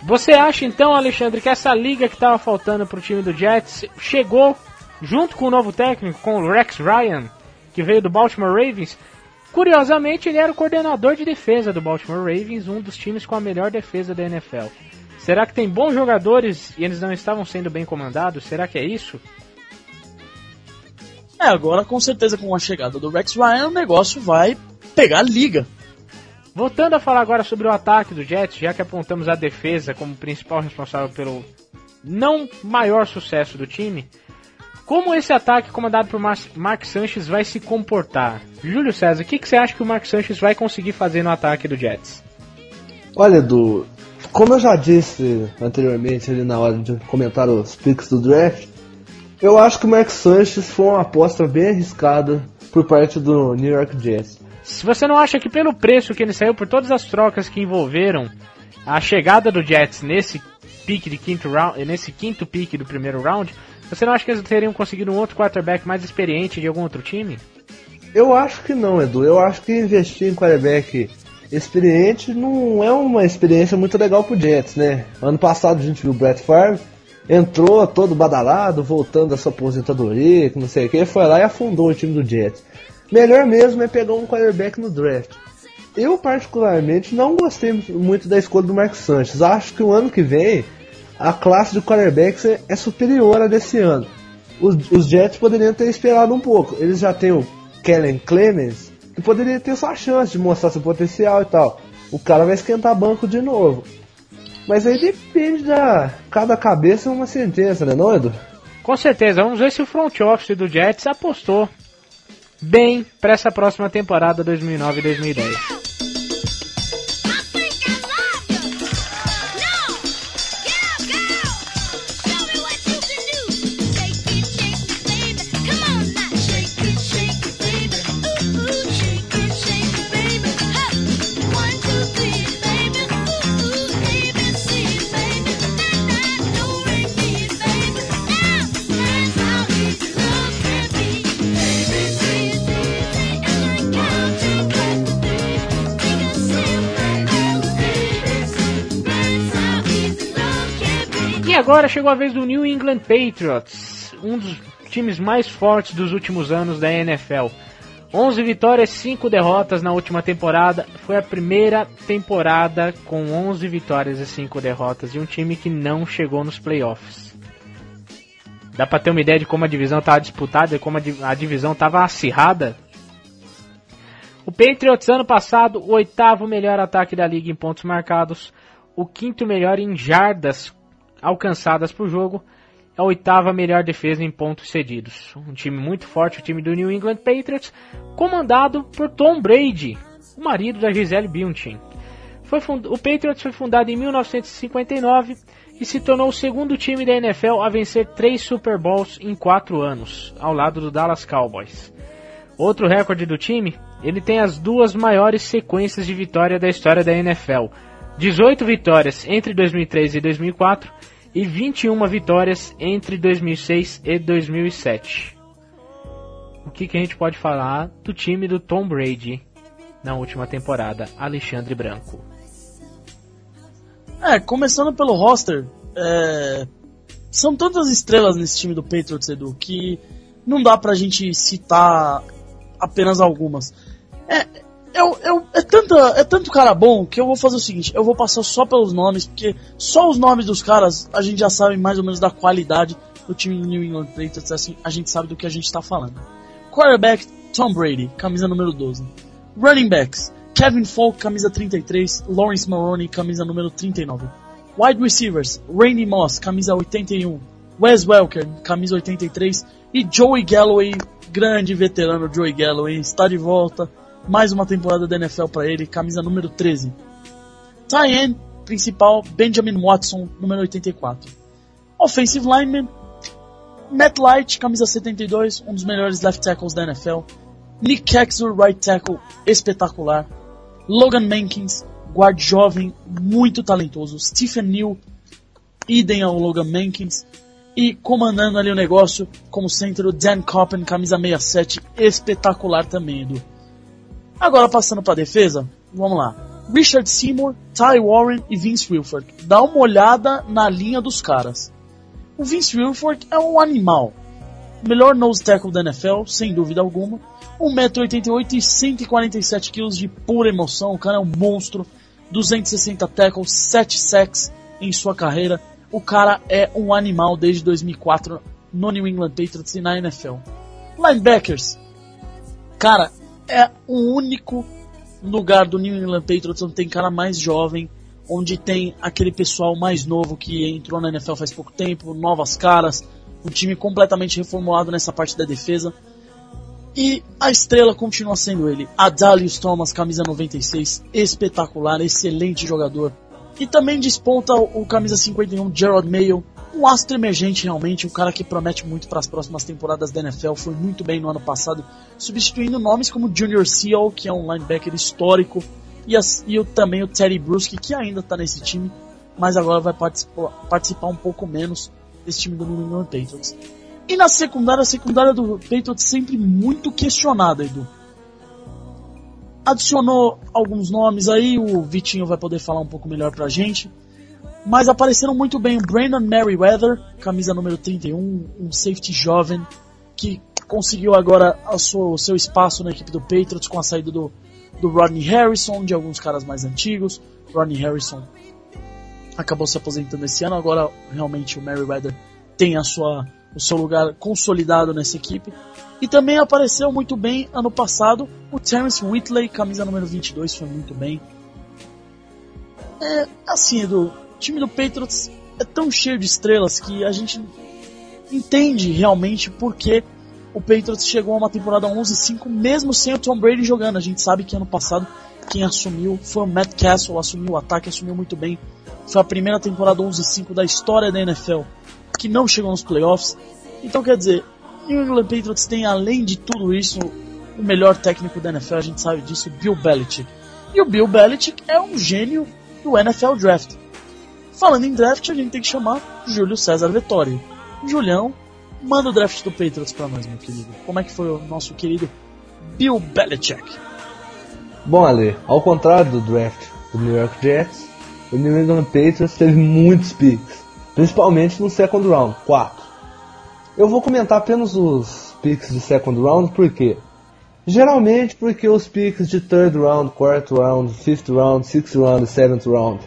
Você acha então, Alexandre, que essa liga que estava faltando para o time do Jets chegou junto com o novo técnico, com o Rex Ryan, que veio do Baltimore Ravens? Curiosamente, ele era o coordenador de defesa do Baltimore Ravens, um dos times com a melhor defesa da NFL. Será que tem bons jogadores e eles não estavam sendo bem comandados? Será que é isso? É, agora com certeza com a chegada do Rex Ryan o negócio vai pegar liga. Voltando a falar agora sobre o ataque do Jets, já que apontamos a defesa como principal responsável pelo não maior sucesso do time, como esse ataque comandado por Mark Sanchez vai se comportar? Júlio César, o que, que você acha que o Mark Sanchez vai conseguir fazer no ataque do Jets? Olha, Edu, como eu já disse anteriormente ali na hora de comentar os picks do draft, eu acho que o Mark Sanchez foi uma aposta bem arriscada por parte do New York Jets. Se você não acha que pelo preço que ele saiu, por todas as trocas que envolveram a chegada do Jets nesse pique de quinto round, nesse quinto pique do primeiro round, você não acha que eles teriam conseguido um outro quarterback mais experiente de algum outro time? Eu acho que não, Edu. Eu acho que investir em quarterback experiente, não é uma experiência muito legal pro Jets, né? Ano passado a gente viu o Brett Favre, entrou todo badalado, voltando da sua aposentadoria, que não sei o que, foi lá e afundou o time do Jets. Melhor mesmo é pegar um quarterback no draft. Eu, particularmente, não gostei muito da escolha do Mark Sanchez. Acho que o ano que vem a classe de quarterbacks é, é superior a desse ano. Os, os, Jets poderiam ter esperado um pouco. Eles já têm o Kellen Clemens, que poderia ter sua chance de mostrar seu potencial e tal. O cara vai esquentar banco de novo. Mas aí depende da. Cada cabeça é uma sentença, né, não, Edu? Com certeza, vamos ver se o front office do Jets apostou bem para essa próxima temporada 2009-2010. Agora chegou a vez do New England Patriots, um dos times mais fortes dos últimos anos da NFL. 11 vitórias, 5 derrotas na última temporada. Foi a primeira temporada com 11 vitórias e 5 derrotas de um time que não chegou nos playoffs. Dá pra ter uma ideia de como a divisão estava disputada e como a divisão estava acirrada? O Patriots ano passado, o oitavo melhor ataque da liga em pontos marcados, o quinto melhor em jardas alcançadas por jogo, a oitava melhor defesa em pontos cedidos. Um time muito forte, o time do New England Patriots, comandado por Tom Brady, o marido da Gisele Bündchen. o Patriots foi fundado em 1959 e se tornou o segundo time da NFL a vencer três Super Bowls em quatro anos, ao lado do Dallas Cowboys. Outro recorde do time, ele tem as duas maiores sequências de vitória da história da NFL. 18 vitórias entre 2003 e 2004 e 21 vitórias entre 2006 e 2007. O que, que a gente pode falar do time do Tom Brady na última temporada, Alexandre Branco? É, começando pelo roster, é... são tantas estrelas nesse time do Patriots, Edu, que não dá pra gente citar apenas algumas. É, eu, eu, é, tanta, é tanto cara bom que eu vou fazer o seguinte: eu vou passar só pelos nomes, porque só os nomes dos caras a gente já sabe mais ou menos da qualidade do time do New England Patriots, assim, a gente sabe do que a gente está falando. Quarterback Tom Brady, camisa número 12. Running backs Kevin Falk, camisa 33, Lawrence Maroney, camisa número 39. Wide receivers Randy Moss, camisa 81, Wes Welker, camisa 83 e Joey Galloway, grande veterano Joey Galloway, está de volta mais uma temporada da NFL para ele, camisa número 13. Tie principal, Benjamin Watson, número 84. Offensive lineman, Matt Light, camisa 72, um dos melhores left tackles da NFL. Nick Kexor, right tackle, espetacular. Logan Mankins, guard jovem, muito talentoso. Stephen New, idem ao Logan Mankins. E comandando ali o negócio, como centro, Dan Coppen, camisa 67, espetacular também, Edu. Agora passando para defesa, vamos lá. Richard Seymour, Ty Warren e Vince Wilfork. Dá uma olhada na linha dos caras. O Vince Wilfork é um animal. Melhor nose tackle da NFL, sem dúvida alguma. 1,88m e 147kg de pura emoção. O cara é um monstro. 260 tackles, 7 sacks em sua carreira. O cara é um animal desde 2004 no New England Patriots e na NFL. Linebackers. Cara, é o único lugar do New England Patriots onde tem cara mais jovem, onde tem aquele pessoal mais novo que entrou na NFL faz pouco tempo, novas caras, um time completamente reformulado nessa parte da defesa. E a estrela continua sendo ele, Adalius Thomas, camisa 96, espetacular, excelente jogador. E também desponta o, camisa 51, Gerald Mayo, um astro emergente realmente, um cara que promete muito para as próximas temporadas da NFL, foi muito bem no ano passado, substituindo nomes como Junior Seal, que é um linebacker histórico, e, as, e o, também o Terry Bruschi, que ainda está nesse time, mas agora vai participar, participar um pouco menos desse time do New England Patriots. E na secundária, a secundária do Patriots sempre muito questionada, Edu. adicionou alguns nomes aí, o Vitinho vai poder falar um pouco melhor pra gente. Mas apareceram muito bem o Brandon Merriweather, camisa número 31, um safety jovem, que conseguiu agora sua, o seu espaço na equipe do Patriots com a saída do, do Rodney Harrison, de alguns caras mais antigos. Rodney Harrison acabou se aposentando esse ano, agora realmente o Merriweather tem a sua, o seu lugar consolidado nessa equipe. E também apareceu muito bem ano passado o Terence Whitley, camisa número 22, foi muito bem. É, assim, Edu, time do Patriots é tão cheio de estrelas que a gente entende realmente por que o Patriots chegou a uma temporada 11-5 mesmo sem o Tom Brady jogando. A gente sabe que ano passado quem assumiu foi o Matt Castle, assumiu o ataque, assumiu muito bem. Foi a primeira temporada 11-5 da história da NFL que não chegou nos playoffs. Então quer dizer, New England Patriots tem além de tudo isso o melhor técnico da NFL, a gente sabe disso, Bill Belichick. E o Bill Belichick é um gênio do NFL Draft. Falando em draft, a gente tem que chamar Júlio César Vettori. Julião, manda o draft do Patriots pra nós, meu querido. Como é que foi o nosso querido Bill Belichick? Bom, Ale, ao contrário do draft do New York Jets, o New England Patriots teve muitos picks, principalmente no second round, 4. Eu vou comentar apenas os picks de second round, por quê? Geralmente porque os picks de third round, quarto round, fifth round, sixth round e seventh round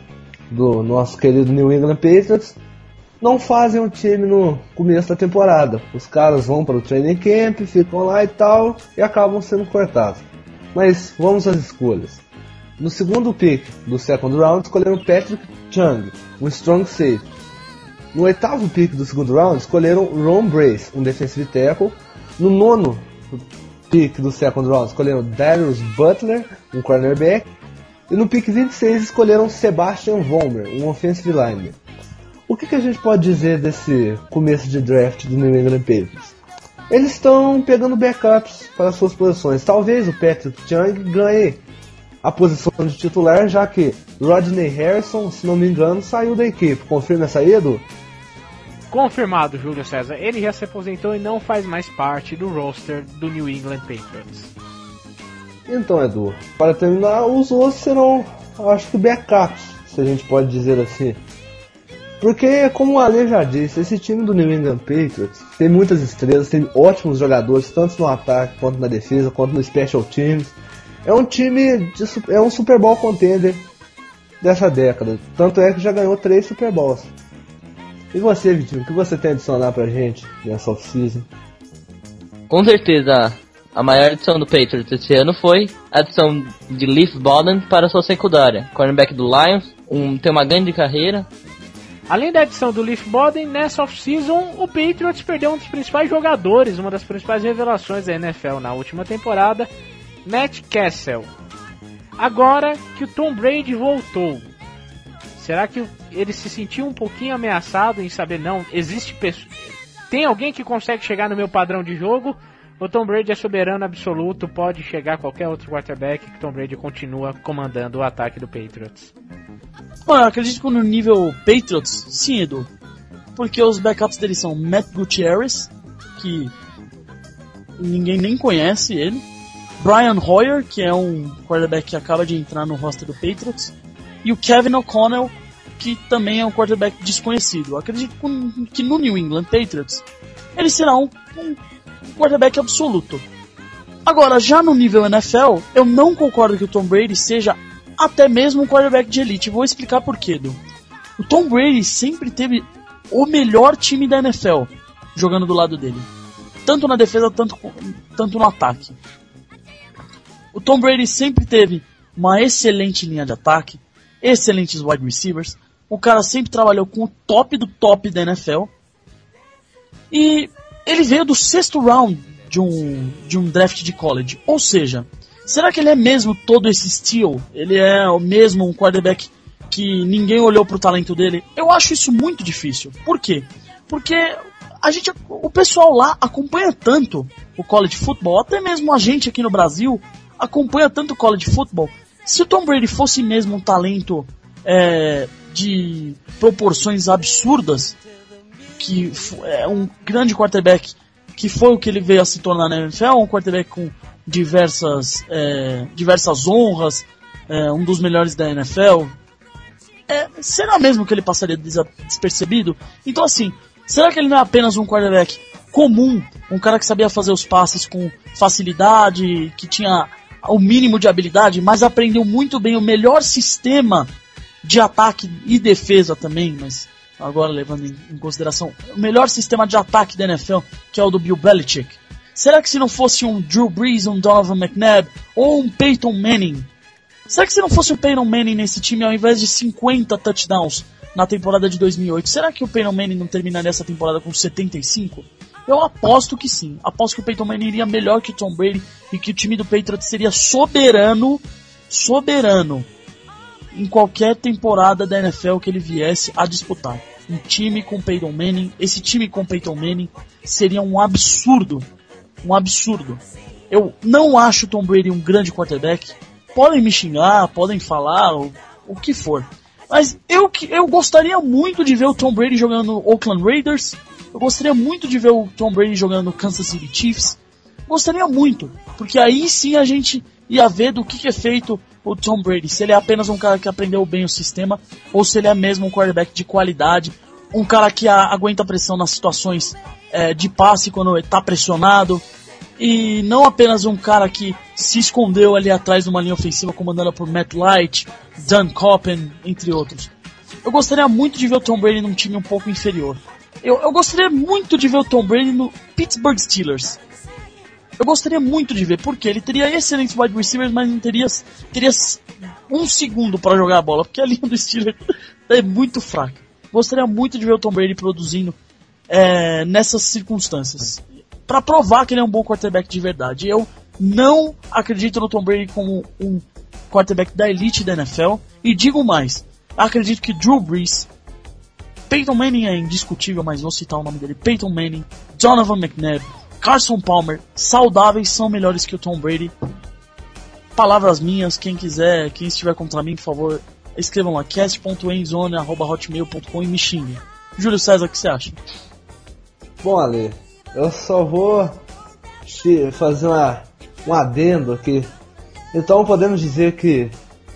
do nosso querido New England Patriots não fazem o time no começo da temporada. Os caras vão para o training camp, ficam lá e tal e acabam sendo cortados. Mas vamos às escolhas. No segundo pick do second round escolheram Patrick Chung, um strong safety. No oitavo pick do segundo round escolheram Ron Brace, um defensive tackle. No nono pick do second round escolheram Darius Butler, um cornerback. E no pick 26 escolheram Sebastian Vollmer, um offensive lineman. O que, que a gente pode dizer desse começo de draft do New England Patriots? Eles estão pegando backups para suas posições. Talvez o Patrick Chung ganhe a posição de titular, já que Rodney Harrison, se não me engano, saiu da equipe. Confirma essa aí, Edu? Confirmado, Júlio César. Ele já se aposentou e não faz mais parte do roster do New England Patriots. Então, Edu, para terminar, os outros serão, acho que backups, se a gente pode dizer assim. Porque, como o Ale já disse, esse time do New England Patriots tem muitas estrelas, tem ótimos jogadores, tanto no ataque quanto na defesa, quanto no special teams. É um time, de, é um Super Bowl contender dessa década. Tanto é que já ganhou três Super Bowls. E você, Vitinho, o que você tem a adicionar pra gente nessa off-season? Com certeza, a maior adição do Patriots esse ano foi a adição de Leaf Bowden para sua secundária. Cornerback do Lions, um, tem uma grande carreira. Além da adição do Leaf Bowden, nessa off-season, o Patriots perdeu um dos principais jogadores, uma das principais revelações da NFL na última temporada, Matt Castle. Agora que o Tom Brady voltou, será que ele se sentiu um pouquinho ameaçado em saber, não, existe pessoa, tem alguém que consegue chegar no meu padrão de jogo? O Tom Brady é soberano absoluto, pode chegar qualquer outro quarterback que Tom Brady continua comandando o ataque do Patriots. Bom, eu acredito que no nível Patriots, sim, Edu. Porque os backups dele são Matt Gutierrez, que ninguém nem conhece ele. Brian Hoyer, que é um quarterback que acaba de entrar no roster do Patriots. E o Kevin O'Connell, que também é um quarterback desconhecido. Eu acredito que no New England Patriots ele será um, um quarterback absoluto. Agora, já no nível NFL, eu não concordo que o Tom Brady seja até mesmo um quarterback de elite. Vou explicar por quê, Du. O Tom Brady sempre teve o melhor time da NFL jogando do lado dele. Tanto na defesa, tanto, tanto no ataque. O Tom Brady sempre teve uma excelente linha de ataque, excelentes wide receivers. O cara sempre trabalhou com o top do top da NFL. E ele veio do sexto round de um, de um draft de college. Ou seja, será que ele é mesmo todo esse steel? Ele é o mesmo um quarterback que ninguém olhou pro talento dele? Eu acho isso muito difícil. Por quê? Porque a gente, o pessoal lá acompanha tanto o college football, até mesmo a gente aqui no Brasil acompanha tanto o college football. Se o Tom Brady fosse mesmo um talento é, de proporções absurdas, que é um grande quarterback, que foi o que ele veio a se tornar na NFL, um quarterback com diversas, é, diversas honras, é, um dos melhores da NFL. É, será mesmo que ele passaria despercebido? Então assim, será que ele não é apenas um quarterback comum, um cara que sabia fazer os passes com facilidade, que tinha o mínimo de habilidade, mas aprendeu muito bem o melhor sistema de ataque e defesa também, mas agora levando em, consideração o melhor sistema de ataque da NFL, que é o do Bill Belichick. Será que se não fosse um Drew Brees, um Donovan McNabb ou um Peyton Manning, será que se não fosse o Peyton Manning nesse time ao invés de 50 touchdowns na temporada de 2008, será que o Peyton Manning não terminaria essa temporada com 75? Eu aposto que sim. Aposto que o Peyton Manning iria melhor que o Tom Brady e que o time do Patriots seria soberano, soberano em qualquer temporada da NFL que ele viesse a disputar. Um time com Peyton Manning, esse time com Peyton Manning seria um absurdo. Um absurdo. Eu não acho Tom Brady um grande quarterback. Podem me xingar, podem falar, o, o que for. Mas eu, eu gostaria muito de ver o Tom Brady jogando no Oakland Raiders. Eu gostaria muito de ver o Tom Brady jogando no Kansas City Chiefs. Gostaria muito, porque aí sim a gente ia ver do que, que é feito o Tom Brady. Se ele é apenas um cara que aprendeu bem o sistema, ou se ele é mesmo um quarterback de qualidade, um cara que a, aguenta pressão nas situações é, de passe quando está pressionado, e não apenas um cara que se escondeu ali atrás de uma linha ofensiva comandada por Matt Light, Dan Coppen, entre outros. Eu gostaria muito de ver o Tom Brady num time um pouco inferior. Eu, eu gostaria muito de ver o Tom Brady no Pittsburgh Steelers. Eu gostaria muito de ver, porque ele teria excelentes wide receivers, mas não teria, teria um segundo para jogar a bola, porque a linha do Steelers é muito fraca. Gostaria muito de ver o Tom Brady produzindo é, nessas circunstâncias. para provar que ele é um bom quarterback de verdade. Eu não acredito no Tom Brady como um quarterback da elite da NFL. E digo mais, acredito que Drew Brees, Peyton Manning é indiscutível, mas vou citar o nome dele, Peyton Manning, Donovan McNabb, Carson Palmer, saudáveis são melhores que o Tom Brady. Palavras minhas, quem quiser, quem estiver contra mim, por favor, escrevam lá cast.enzone.hotmail.com e me xingue. Júlio César, o que você acha? Bom, Ale, eu só vou fazer uma, um adendo aqui. Então podemos dizer que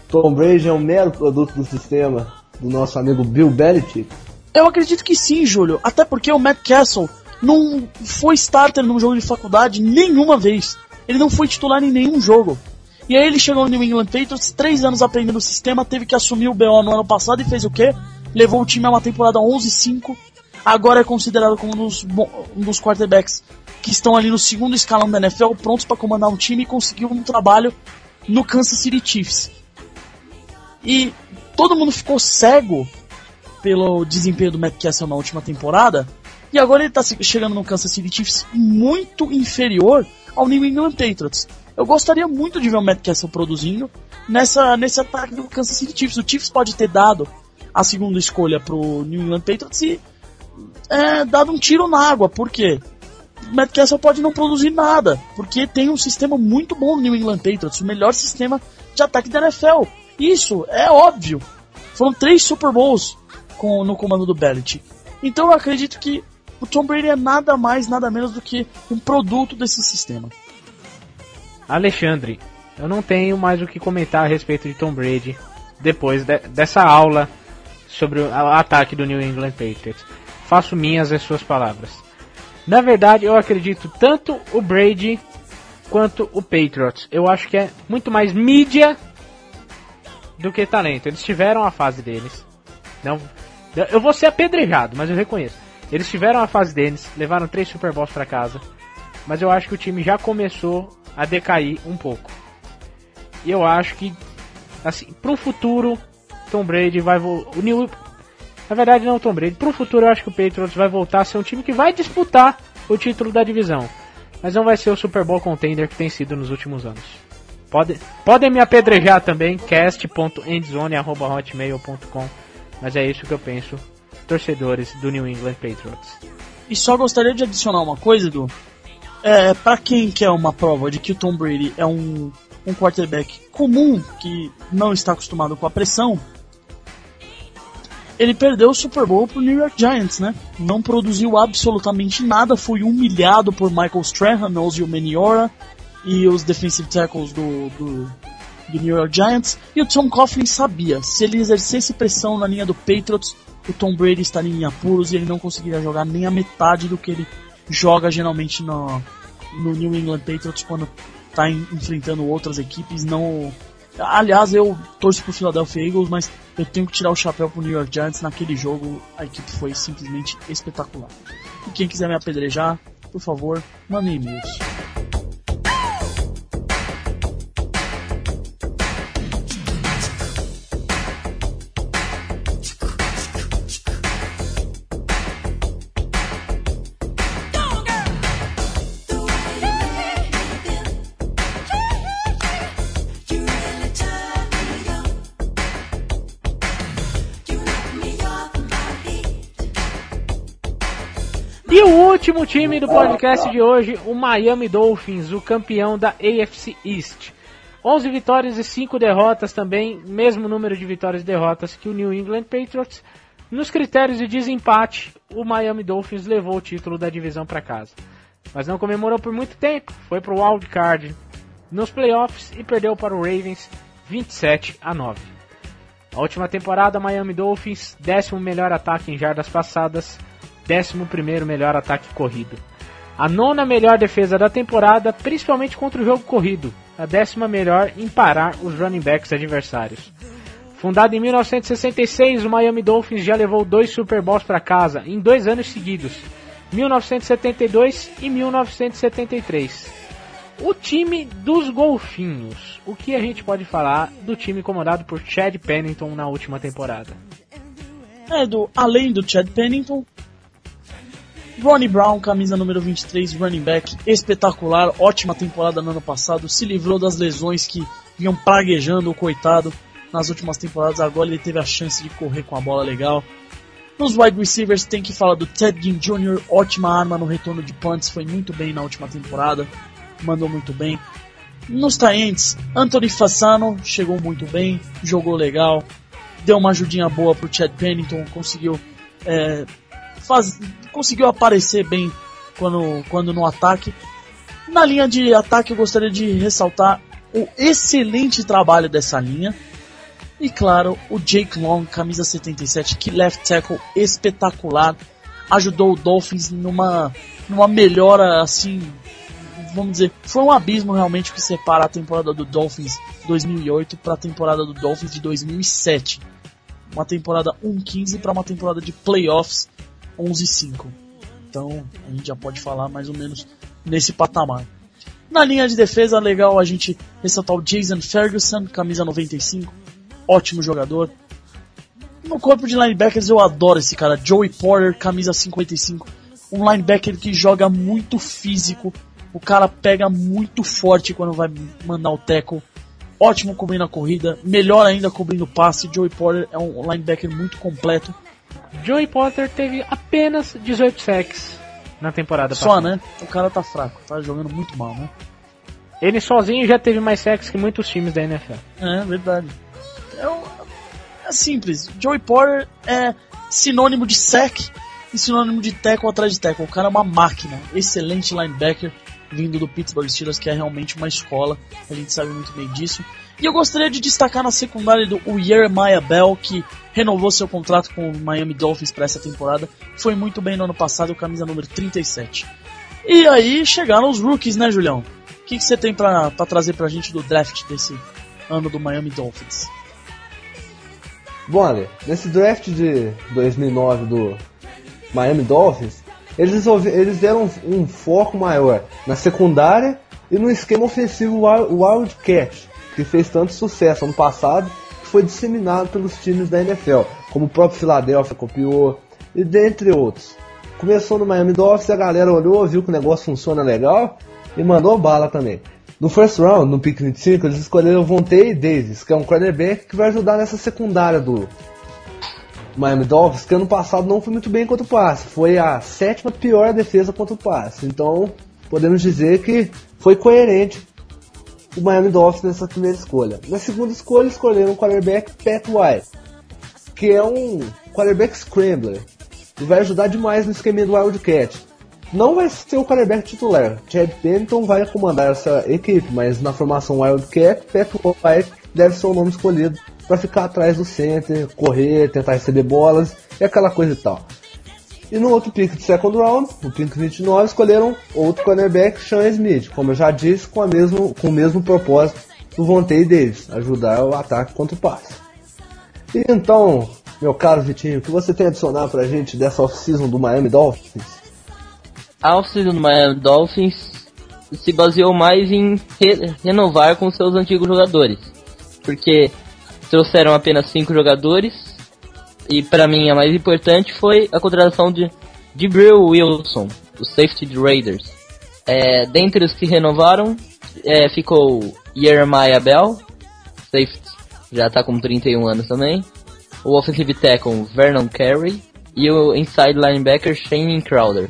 Tom Brady é um mero produto do sistema do nosso amigo Bill Belichick? Eu acredito que sim, Júlio. Até porque o Matt Castle não foi starter num jogo de faculdade nenhuma vez. Ele não foi titular em nenhum jogo. E aí ele chegou no New England Patriots, três anos aprendendo o sistema, teve que assumir o BO no ano passado e fez o quê? Levou o time a uma temporada 11-5. Agora é considerado como um dos, um dos quarterbacks que estão ali no segundo escalão da NFL, prontos para comandar um time e conseguiu um trabalho no Kansas City Chiefs. E todo mundo ficou cego pelo desempenho do Matt Castle na última temporada, e agora ele está chegando no Kansas City Chiefs muito inferior ao New England Patriots. Eu gostaria muito de ver o Matt Castle produzindo nessa, nesse ataque do Kansas City Chiefs. O Chiefs pode ter dado a segunda escolha pro New England Patriots e é, dado um tiro na água. Por quê? O Matt Castle pode não produzir nada, porque tem um sistema muito bom no New England Patriots, o melhor sistema de ataque da NFL. Isso é óbvio. Foram três Super Bowls com, no comando do Belichick. Então eu acredito que o Tom Brady é nada mais, nada menos do que um produto desse sistema. Alexandre, eu não tenho mais o que comentar a respeito de Tom Brady depois de, dessa aula sobre o ataque do New England Patriots. Faço minhas as suas palavras. Na verdade, eu acredito tanto o Brady quanto o Patriots. Eu acho que é muito mais mídia do que talento. Eles tiveram a fase deles. Não, eu vou ser apedrejado, mas eu reconheço. Eles tiveram a fase deles, levaram três Super Bowls para casa, mas eu acho que o time já começou a decair um pouco. E eu acho que, assim, pro futuro, Tom Brady vai voltar. New... Na verdade, não Tom Brady. Pro futuro, eu acho que o Patriots vai voltar a ser um time que vai disputar o título da divisão. Mas não vai ser o Super Bowl contender que tem sido nos últimos anos. Pode, podem me apedrejar também, cast.endzone.hotmail.com. Mas é isso que eu penso torcedores do New England Patriots. E só gostaria de adicionar uma coisa, Edu. É, para quem quer uma prova de que o Tom Brady é um, um quarterback comum, que não está acostumado com a pressão, ele perdeu o Super Bowl pro New York Giants, né? Não produziu absolutamente nada, foi humilhado por Michael Strahan, Ozzy Meniora, e os defensive tackles do, do, do New York Giants. E o Tom Coughlin sabia, se ele exercesse pressão na linha do Patriots, o Tom Brady estaria em apuros e ele não conseguiria jogar nem a metade do que ele joga geralmente no, no New England Patriots quando está enfrentando outras equipes. Não, aliás, eu torço pro Philadelphia Eagles, mas eu tenho que tirar o chapéu pro New York Giants. Naquele jogo, a equipe foi simplesmente espetacular. E quem quiser me apedrejar, por favor, mande e-mails. Último time do podcast de hoje, o Miami Dolphins, o campeão da AFC East. 11 vitórias e 5 derrotas também, mesmo número de vitórias e derrotas que o New England Patriots. Nos critérios de desempate, o Miami Dolphins levou o título da divisão para casa. Mas não comemorou por muito tempo, foi para o wild card nos playoffs e perdeu para o Ravens 27 a 9. A última temporada, Miami Dolphins, décimo melhor ataque em jardas passadas, 11 melhor ataque corrido. A nona melhor defesa da temporada, principalmente contra o jogo corrido. A décima melhor em parar os running backs adversários. Fundado em 1966, o Miami Dolphins já levou dois Super Bowls para casa em dois anos seguidos, 1972 e 1973. O time dos golfinhos. O que a gente pode falar do time comandado por Chad Pennington na última temporada? É, além do Chad Pennington, Ronnie Brown, camisa número 23, running back, espetacular, ótima temporada no ano passado, se livrou das lesões que vinham praguejando o coitado nas últimas temporadas, agora ele teve a chance de correr com a bola legal. Nos wide receivers tem que falar do Ted Ginn Jr., ótima arma no retorno de punts, foi muito bem na última temporada, mandou muito bem. Nos Giants, Anthony Fasano chegou muito bem, jogou legal, deu uma ajudinha boa pro Chad Pennington, conseguiu é, faz, conseguiu aparecer bem quando, quando no ataque. Na linha de ataque eu gostaria de ressaltar o excelente trabalho dessa linha. E claro, o Jake Long, camisa 77, que left tackle espetacular, ajudou o Dolphins numa, numa melhora assim, vamos dizer, foi um abismo realmente que separa a temporada do Dolphins 2008 para a temporada do Dolphins de 2007. Uma temporada 1-15 para uma temporada de playoffs 11-5. Então a gente já pode falar mais ou menos nesse patamar. Na linha de defesa, legal a gente ressaltar o Jason Ferguson, camisa 95, ótimo jogador. No corpo de linebackers eu adoro esse cara, Joey Porter, camisa 55, um linebacker que joga muito físico, o cara pega muito forte quando vai mandar o tackle, ótimo cobrindo a corrida, melhor ainda cobrindo o passe, Joey Porter é um linebacker muito completo. Joey Potter teve apenas 18 sacks na temporada Só, passada. né? O cara tá fraco, tá jogando muito mal, né? Ele sozinho já teve mais sacks que muitos times da NFL. É, verdade. É, um, é simples. Joey Porter é sinônimo de sack e sinônimo de tackle atrás de tackle. O cara é uma máquina. Excelente linebacker vindo do Pittsburgh Steelers, que é realmente uma escola. A gente sabe muito bem disso. E eu gostaria de destacar na secundária do Jeremiah Bell, que renovou seu contrato com o Miami Dolphins para essa temporada. Foi muito bem no ano passado, camisa número 37. E aí chegaram os rookies, né, Julião? O que, que você tem para trazer pra gente do draft desse ano do Miami Dolphins? Bom, olha, nesse draft de 2009 do Miami Dolphins, eles, eles deram um, foco maior na secundária e no esquema ofensivo Wildcat, que fez tanto sucesso ano passado, que foi disseminado pelos times da NFL, como o próprio Philadelphia copiou, e dentre outros. Começou no Miami Dolphins, a galera olhou, viu que o negócio funciona legal e mandou bala também. No first round, no pick 25, eles escolheram Vontae Davis, que é um quarterback que vai ajudar nessa secundária do Miami Dolphins, que ano passado não foi muito bem contra o passe. Foi a sétima pior defesa contra o passe. Então, podemos dizer que foi coerente o Miami Dolphins nessa primeira escolha. Na segunda escolha, escolheram o quarterback Pat White, que é um quarterback scrambler e vai ajudar demais no esquema do Wildcat. Não vai ser o quarterback titular. Chad Pennington vai comandar essa equipe, mas na formação Wildcat, Pat White deve ser o nome escolhido para ficar atrás do center, correr, tentar receber bolas e aquela coisa e tal. E no outro pick de second round, o pick 29, escolheram outro cornerback, Sean Smith, como eu já disse, com, a mesmo, com o mesmo propósito do Vontae Davis, ajudar o ataque contra o passe. E então, meu caro Vitinho, o que você tem a adicionar pra gente dessa off-season do Miami Dolphins? A off-season do Miami Dolphins se baseou mais em re renovar com seus antigos jogadores, porque trouxeram apenas cinco jogadores e para mim a mais importante foi a contratação de Jibril Wilson, o safety de Raiders. É, dentre os que renovaram, é, ficou Jeremiah Bell, safety, já tá com 31 anos também. O offensive tackle Vernon Carey e o inside linebacker Shane Crowder.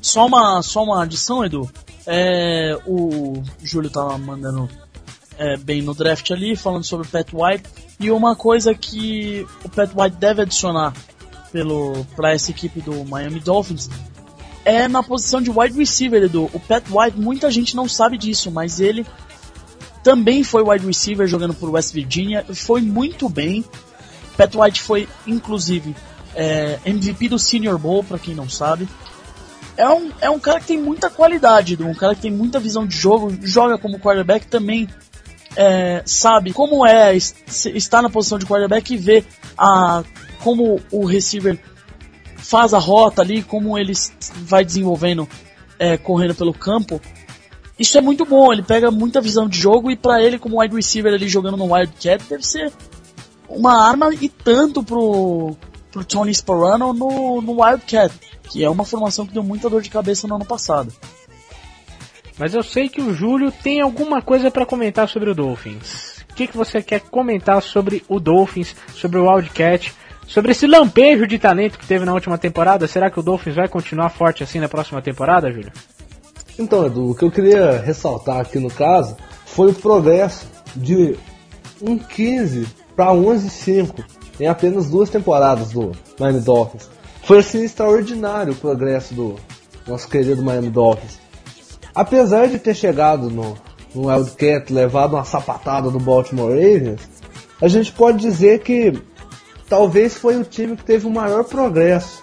Só uma, só uma adição, Edu. É, o Júlio tava mandando é, bem no draft ali, falando sobre o Pat White. E uma coisa que o Pat White deve adicionar para essa equipe do Miami Dolphins é na posição de wide receiver, Edu. O Pat White, muita gente não sabe disso, mas ele também foi wide receiver jogando por West Virginia, foi muito bem. Pat White foi, inclusive, é, MVP do Senior Bowl, para quem não sabe. É um, é um cara que tem muita qualidade, um cara que tem muita visão de jogo, joga como quarterback também, é, sabe como é estar na posição de quarterback e ver a, como o receiver faz a rota ali, como ele vai desenvolvendo, é, correndo pelo campo. Isso é muito bom, ele pega muita visão de jogo e para ele como wide receiver ali jogando no Wildcat deve ser uma arma e tanto pro, pro Tony Sparano no, no Wildcat, que é uma formação que deu muita dor de cabeça no ano passado. Mas eu sei que o Júlio tem alguma coisa para comentar sobre o Dolphins. O que, que você quer comentar sobre o Dolphins, sobre o Wildcat, sobre esse lampejo de talento que teve na última temporada? Será que o Dolphins vai continuar forte assim na próxima temporada, Júlio? Então, Edu, o que eu queria ressaltar aqui no caso foi o progresso de um 15 para 11-5 em apenas duas temporadas do Miami Dolphins. Foi assim extraordinário o progresso do nosso querido Miami Dolphins. Apesar de ter chegado no, no Wildcat, levado uma sapatada do Baltimore Ravens, a gente pode dizer que talvez foi o time que teve o maior progresso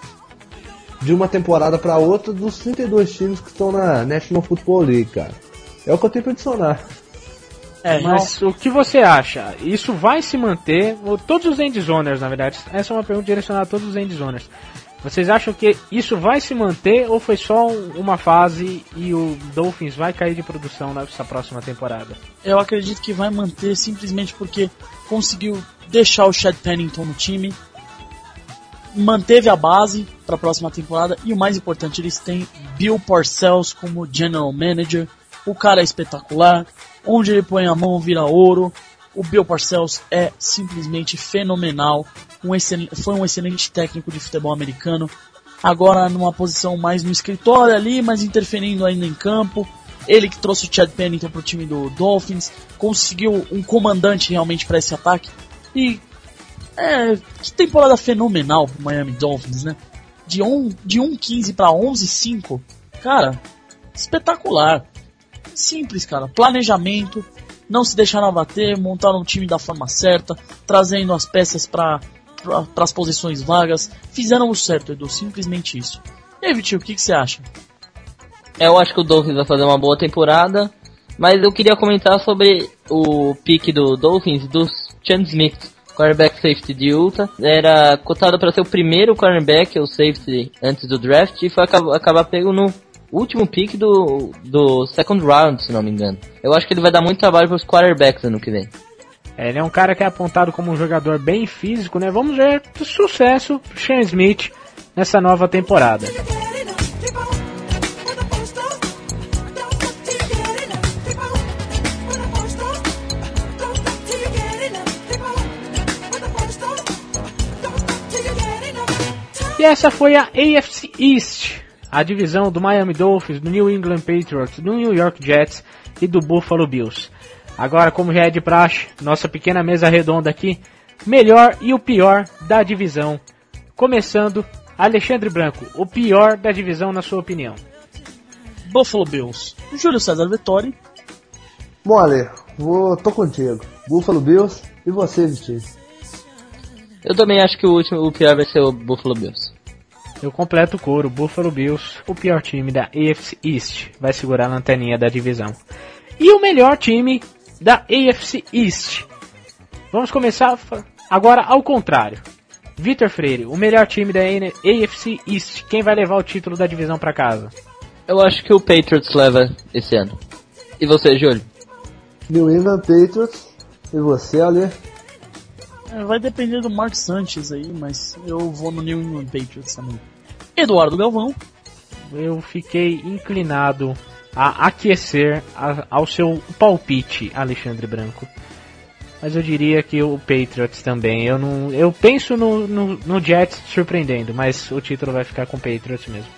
de uma temporada para outra dos 32 times que estão na National Football League, cara. É o que eu tenho para adicionar. É, mas não... o que você acha? Isso vai se manter? Todos os endzoners, na verdade. Essa é uma pergunta direcionada a todos os endzoners. Vocês acham que isso vai se manter ou foi só uma fase e o Dolphins vai cair de produção nessa próxima temporada? Eu acredito que vai manter simplesmente porque conseguiu deixar o Chad Pennington no time, manteve a base para a próxima temporada e o mais importante, eles têm Bill Parcells como general manager. O cara é espetacular, onde ele põe a mão vira ouro. O Bill Parcells é simplesmente fenomenal um foi um excelente técnico de futebol americano. Agora numa posição mais no escritório ali, mas interferindo ainda em campo. Ele que trouxe o Chad Pennington para o time do Dolphins, conseguiu um comandante realmente para esse ataque. E é, que temporada fenomenal pro Miami Dolphins, né? De 1 de 1.15 para 11.5. Cara, espetacular. Simples, cara. Planejamento, não se deixaram abater, montaram um time da forma certa, trazendo as peças para as posições vagas. Fizeram o certo, Edu, simplesmente isso. E aí, Vitinho, o que, você acha? Eu acho que o Dolphins vai fazer uma boa temporada, mas eu queria comentar sobre o pique do Dolphins dos Chan Smith, cornerback safety de Utah. Era cotado para ser o primeiro cornerback ou safety antes do draft e foi acabar, acabar pego no último pick do, do second round, se não me engano. Eu acho que ele vai dar muito trabalho para os quarterbacks ano que vem. É, ele é um cara que é apontado como um jogador bem físico, né? Vamos ver o sucesso pro Shane Smith nessa nova temporada. E essa foi a AFC East, a divisão do Miami Dolphins, do New England Patriots, do New York Jets e do Buffalo Bills. Agora, como já é de praxe, nossa pequena mesa redonda aqui, melhor e o pior da divisão. Começando Alexandre Branco, o pior da divisão na sua opinião? Buffalo Bills. Júlio César Vettori. Bom, Ale, vou, tô contigo. Buffalo Bills e você, Vitinho. Eu também acho que o último, o pior vai ser o Buffalo Bills. Eu completo o coro, Buffalo Bills, o pior time da AFC East, vai segurar a lanterninha da divisão. E o melhor time da AFC East. Vamos começar agora ao contrário. Vitor Freire, o melhor time da AFC East, quem vai levar o título da divisão para casa? Eu acho que o Patriots leva esse ano. E você, Júlio? New England Patriots. E você, Ale? É, vai depender do Mark Sanchez aí, mas eu vou no New England Patriots também. Eduardo Galvão. Eu fiquei inclinado a aquecer a, ao seu palpite, Alexandre Branco. Mas eu diria que o Patriots também. Eu não, eu penso no, no, no Jets surpreendendo, mas o título vai ficar com o Patriots mesmo.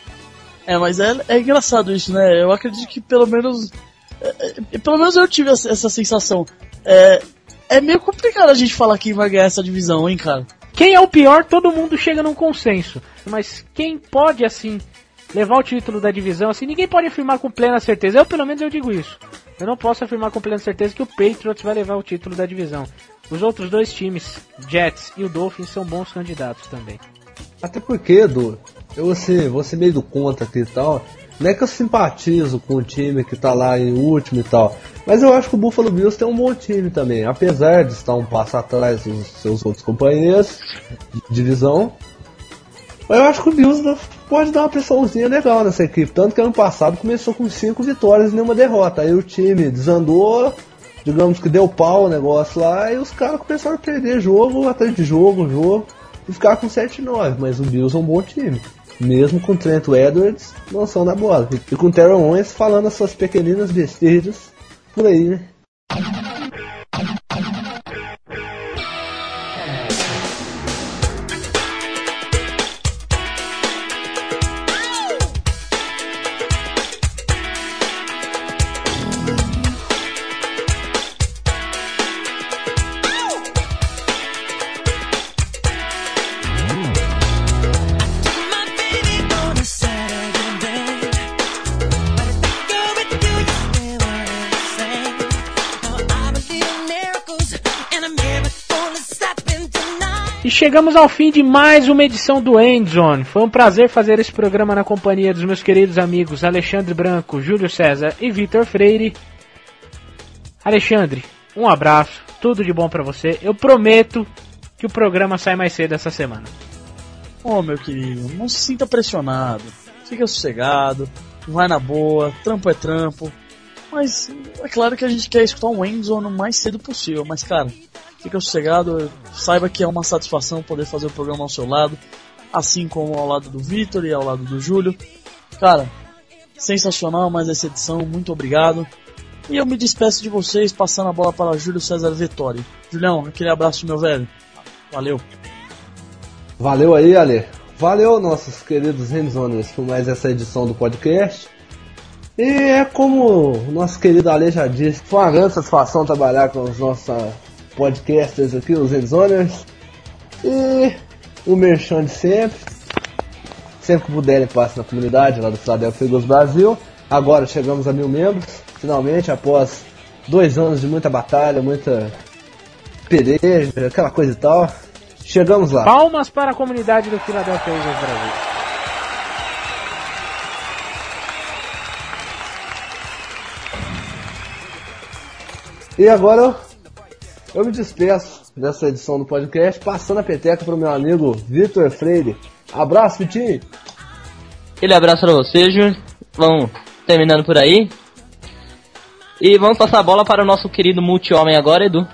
É, mas é, é engraçado isso, né? Eu acredito que pelo menos. É, é, pelo menos eu tive essa, essa sensação. É, é meio complicado a gente falar quem vai ganhar essa divisão, hein, cara? Quem é o pior, todo mundo chega num consenso. Mas quem pode, assim, levar o título da divisão, assim, ninguém pode afirmar com plena certeza. Eu, pelo menos, eu digo isso. Eu não posso afirmar com plena certeza que o Patriots vai levar o título da divisão. Os outros dois times, Jets e o Dolphins, são bons candidatos também. Até porque, Edu, eu vou ser, vou ser meio do contra aqui e tal. Não é que eu simpatizo com o time que tá lá em último e tal. Mas eu acho que o Buffalo Bills tem um bom time também. Apesar de estar um passo atrás dos seus outros companheiros de divisão. Eu acho que o Bills pode dar uma pressãozinha legal nessa equipe. Tanto que ano passado começou com 5 vitórias e nenhuma derrota. Aí o time desandou, digamos que deu pau o negócio lá, e os caras começaram a perder jogo atrás de jogo, jogo, e ficar com 7-9. Mas o Bills é um bom time mesmo com Trent Edwards lançando a bola. E com Terrell Owens falando as suas pequeninas besteiras por aí, né? Chegamos ao fim de mais uma edição do Endzone. Foi um prazer fazer esse programa na companhia dos meus queridos amigos Alexandre Branco, Júlio César e Vitor Freire. Alexandre, um abraço, tudo de bom para você. Eu prometo que o programa sai mais cedo essa semana. Oh, meu querido, não se sinta pressionado. Fica sossegado, vai na boa, trampo é trampo. Mas é claro que a gente quer escutar um Endzone mais cedo possível, mas cara, Fica sossegado, saiba que é uma satisfação poder fazer o programa ao seu lado, assim como ao lado do Vitor e ao lado do Júlio. Cara, sensacional mais essa edição, muito obrigado. E eu me despeço de vocês passando a bola para Júlio César Vettori. Julião, aquele abraço meu velho. Valeu. Valeu aí, Ale. Valeu, nossos queridos Ramesoners, por mais essa edição do podcast. E é como o nosso querido Ale já disse, foi uma grande satisfação trabalhar com os nossos podcasters aqui, os Enzoners. E o Merchan de sempre. Sempre que puderem, passe na comunidade lá do Philadelphia Eagles Brasil. Agora chegamos a mil membros, finalmente, após dois anos de muita batalha, muita peleja, aquela coisa e tal. Chegamos lá. Palmas para a comunidade do Philadelphia Eagles Brasil. E agora eu me despeço dessa edição do podcast, passando a peteca para o meu amigo Vitor Freire. Abraço, Vitinho! Aquele abraço para você, Júnior. Vamos terminando por aí. E vamos passar a bola para o nosso querido multi-homem agora, Edu.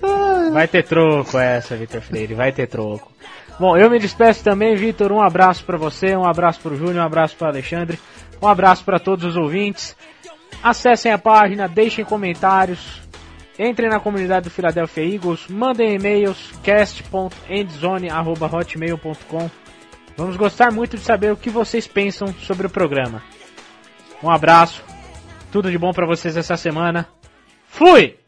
Vai ter troco essa, Vitor Freire, vai ter troco. Bom, eu me despeço também, Vitor. Um abraço para você, um abraço para o Júnior, um abraço para Alexandre, um abraço para todos os ouvintes. Acessem a página, deixem comentários, entrem na comunidade do Philadelphia Eagles, mandem e-mails cast.endzone.hotmail.com. Vamos gostar muito de saber o que vocês pensam sobre o programa. Um abraço, tudo de bom para vocês essa semana. Fui!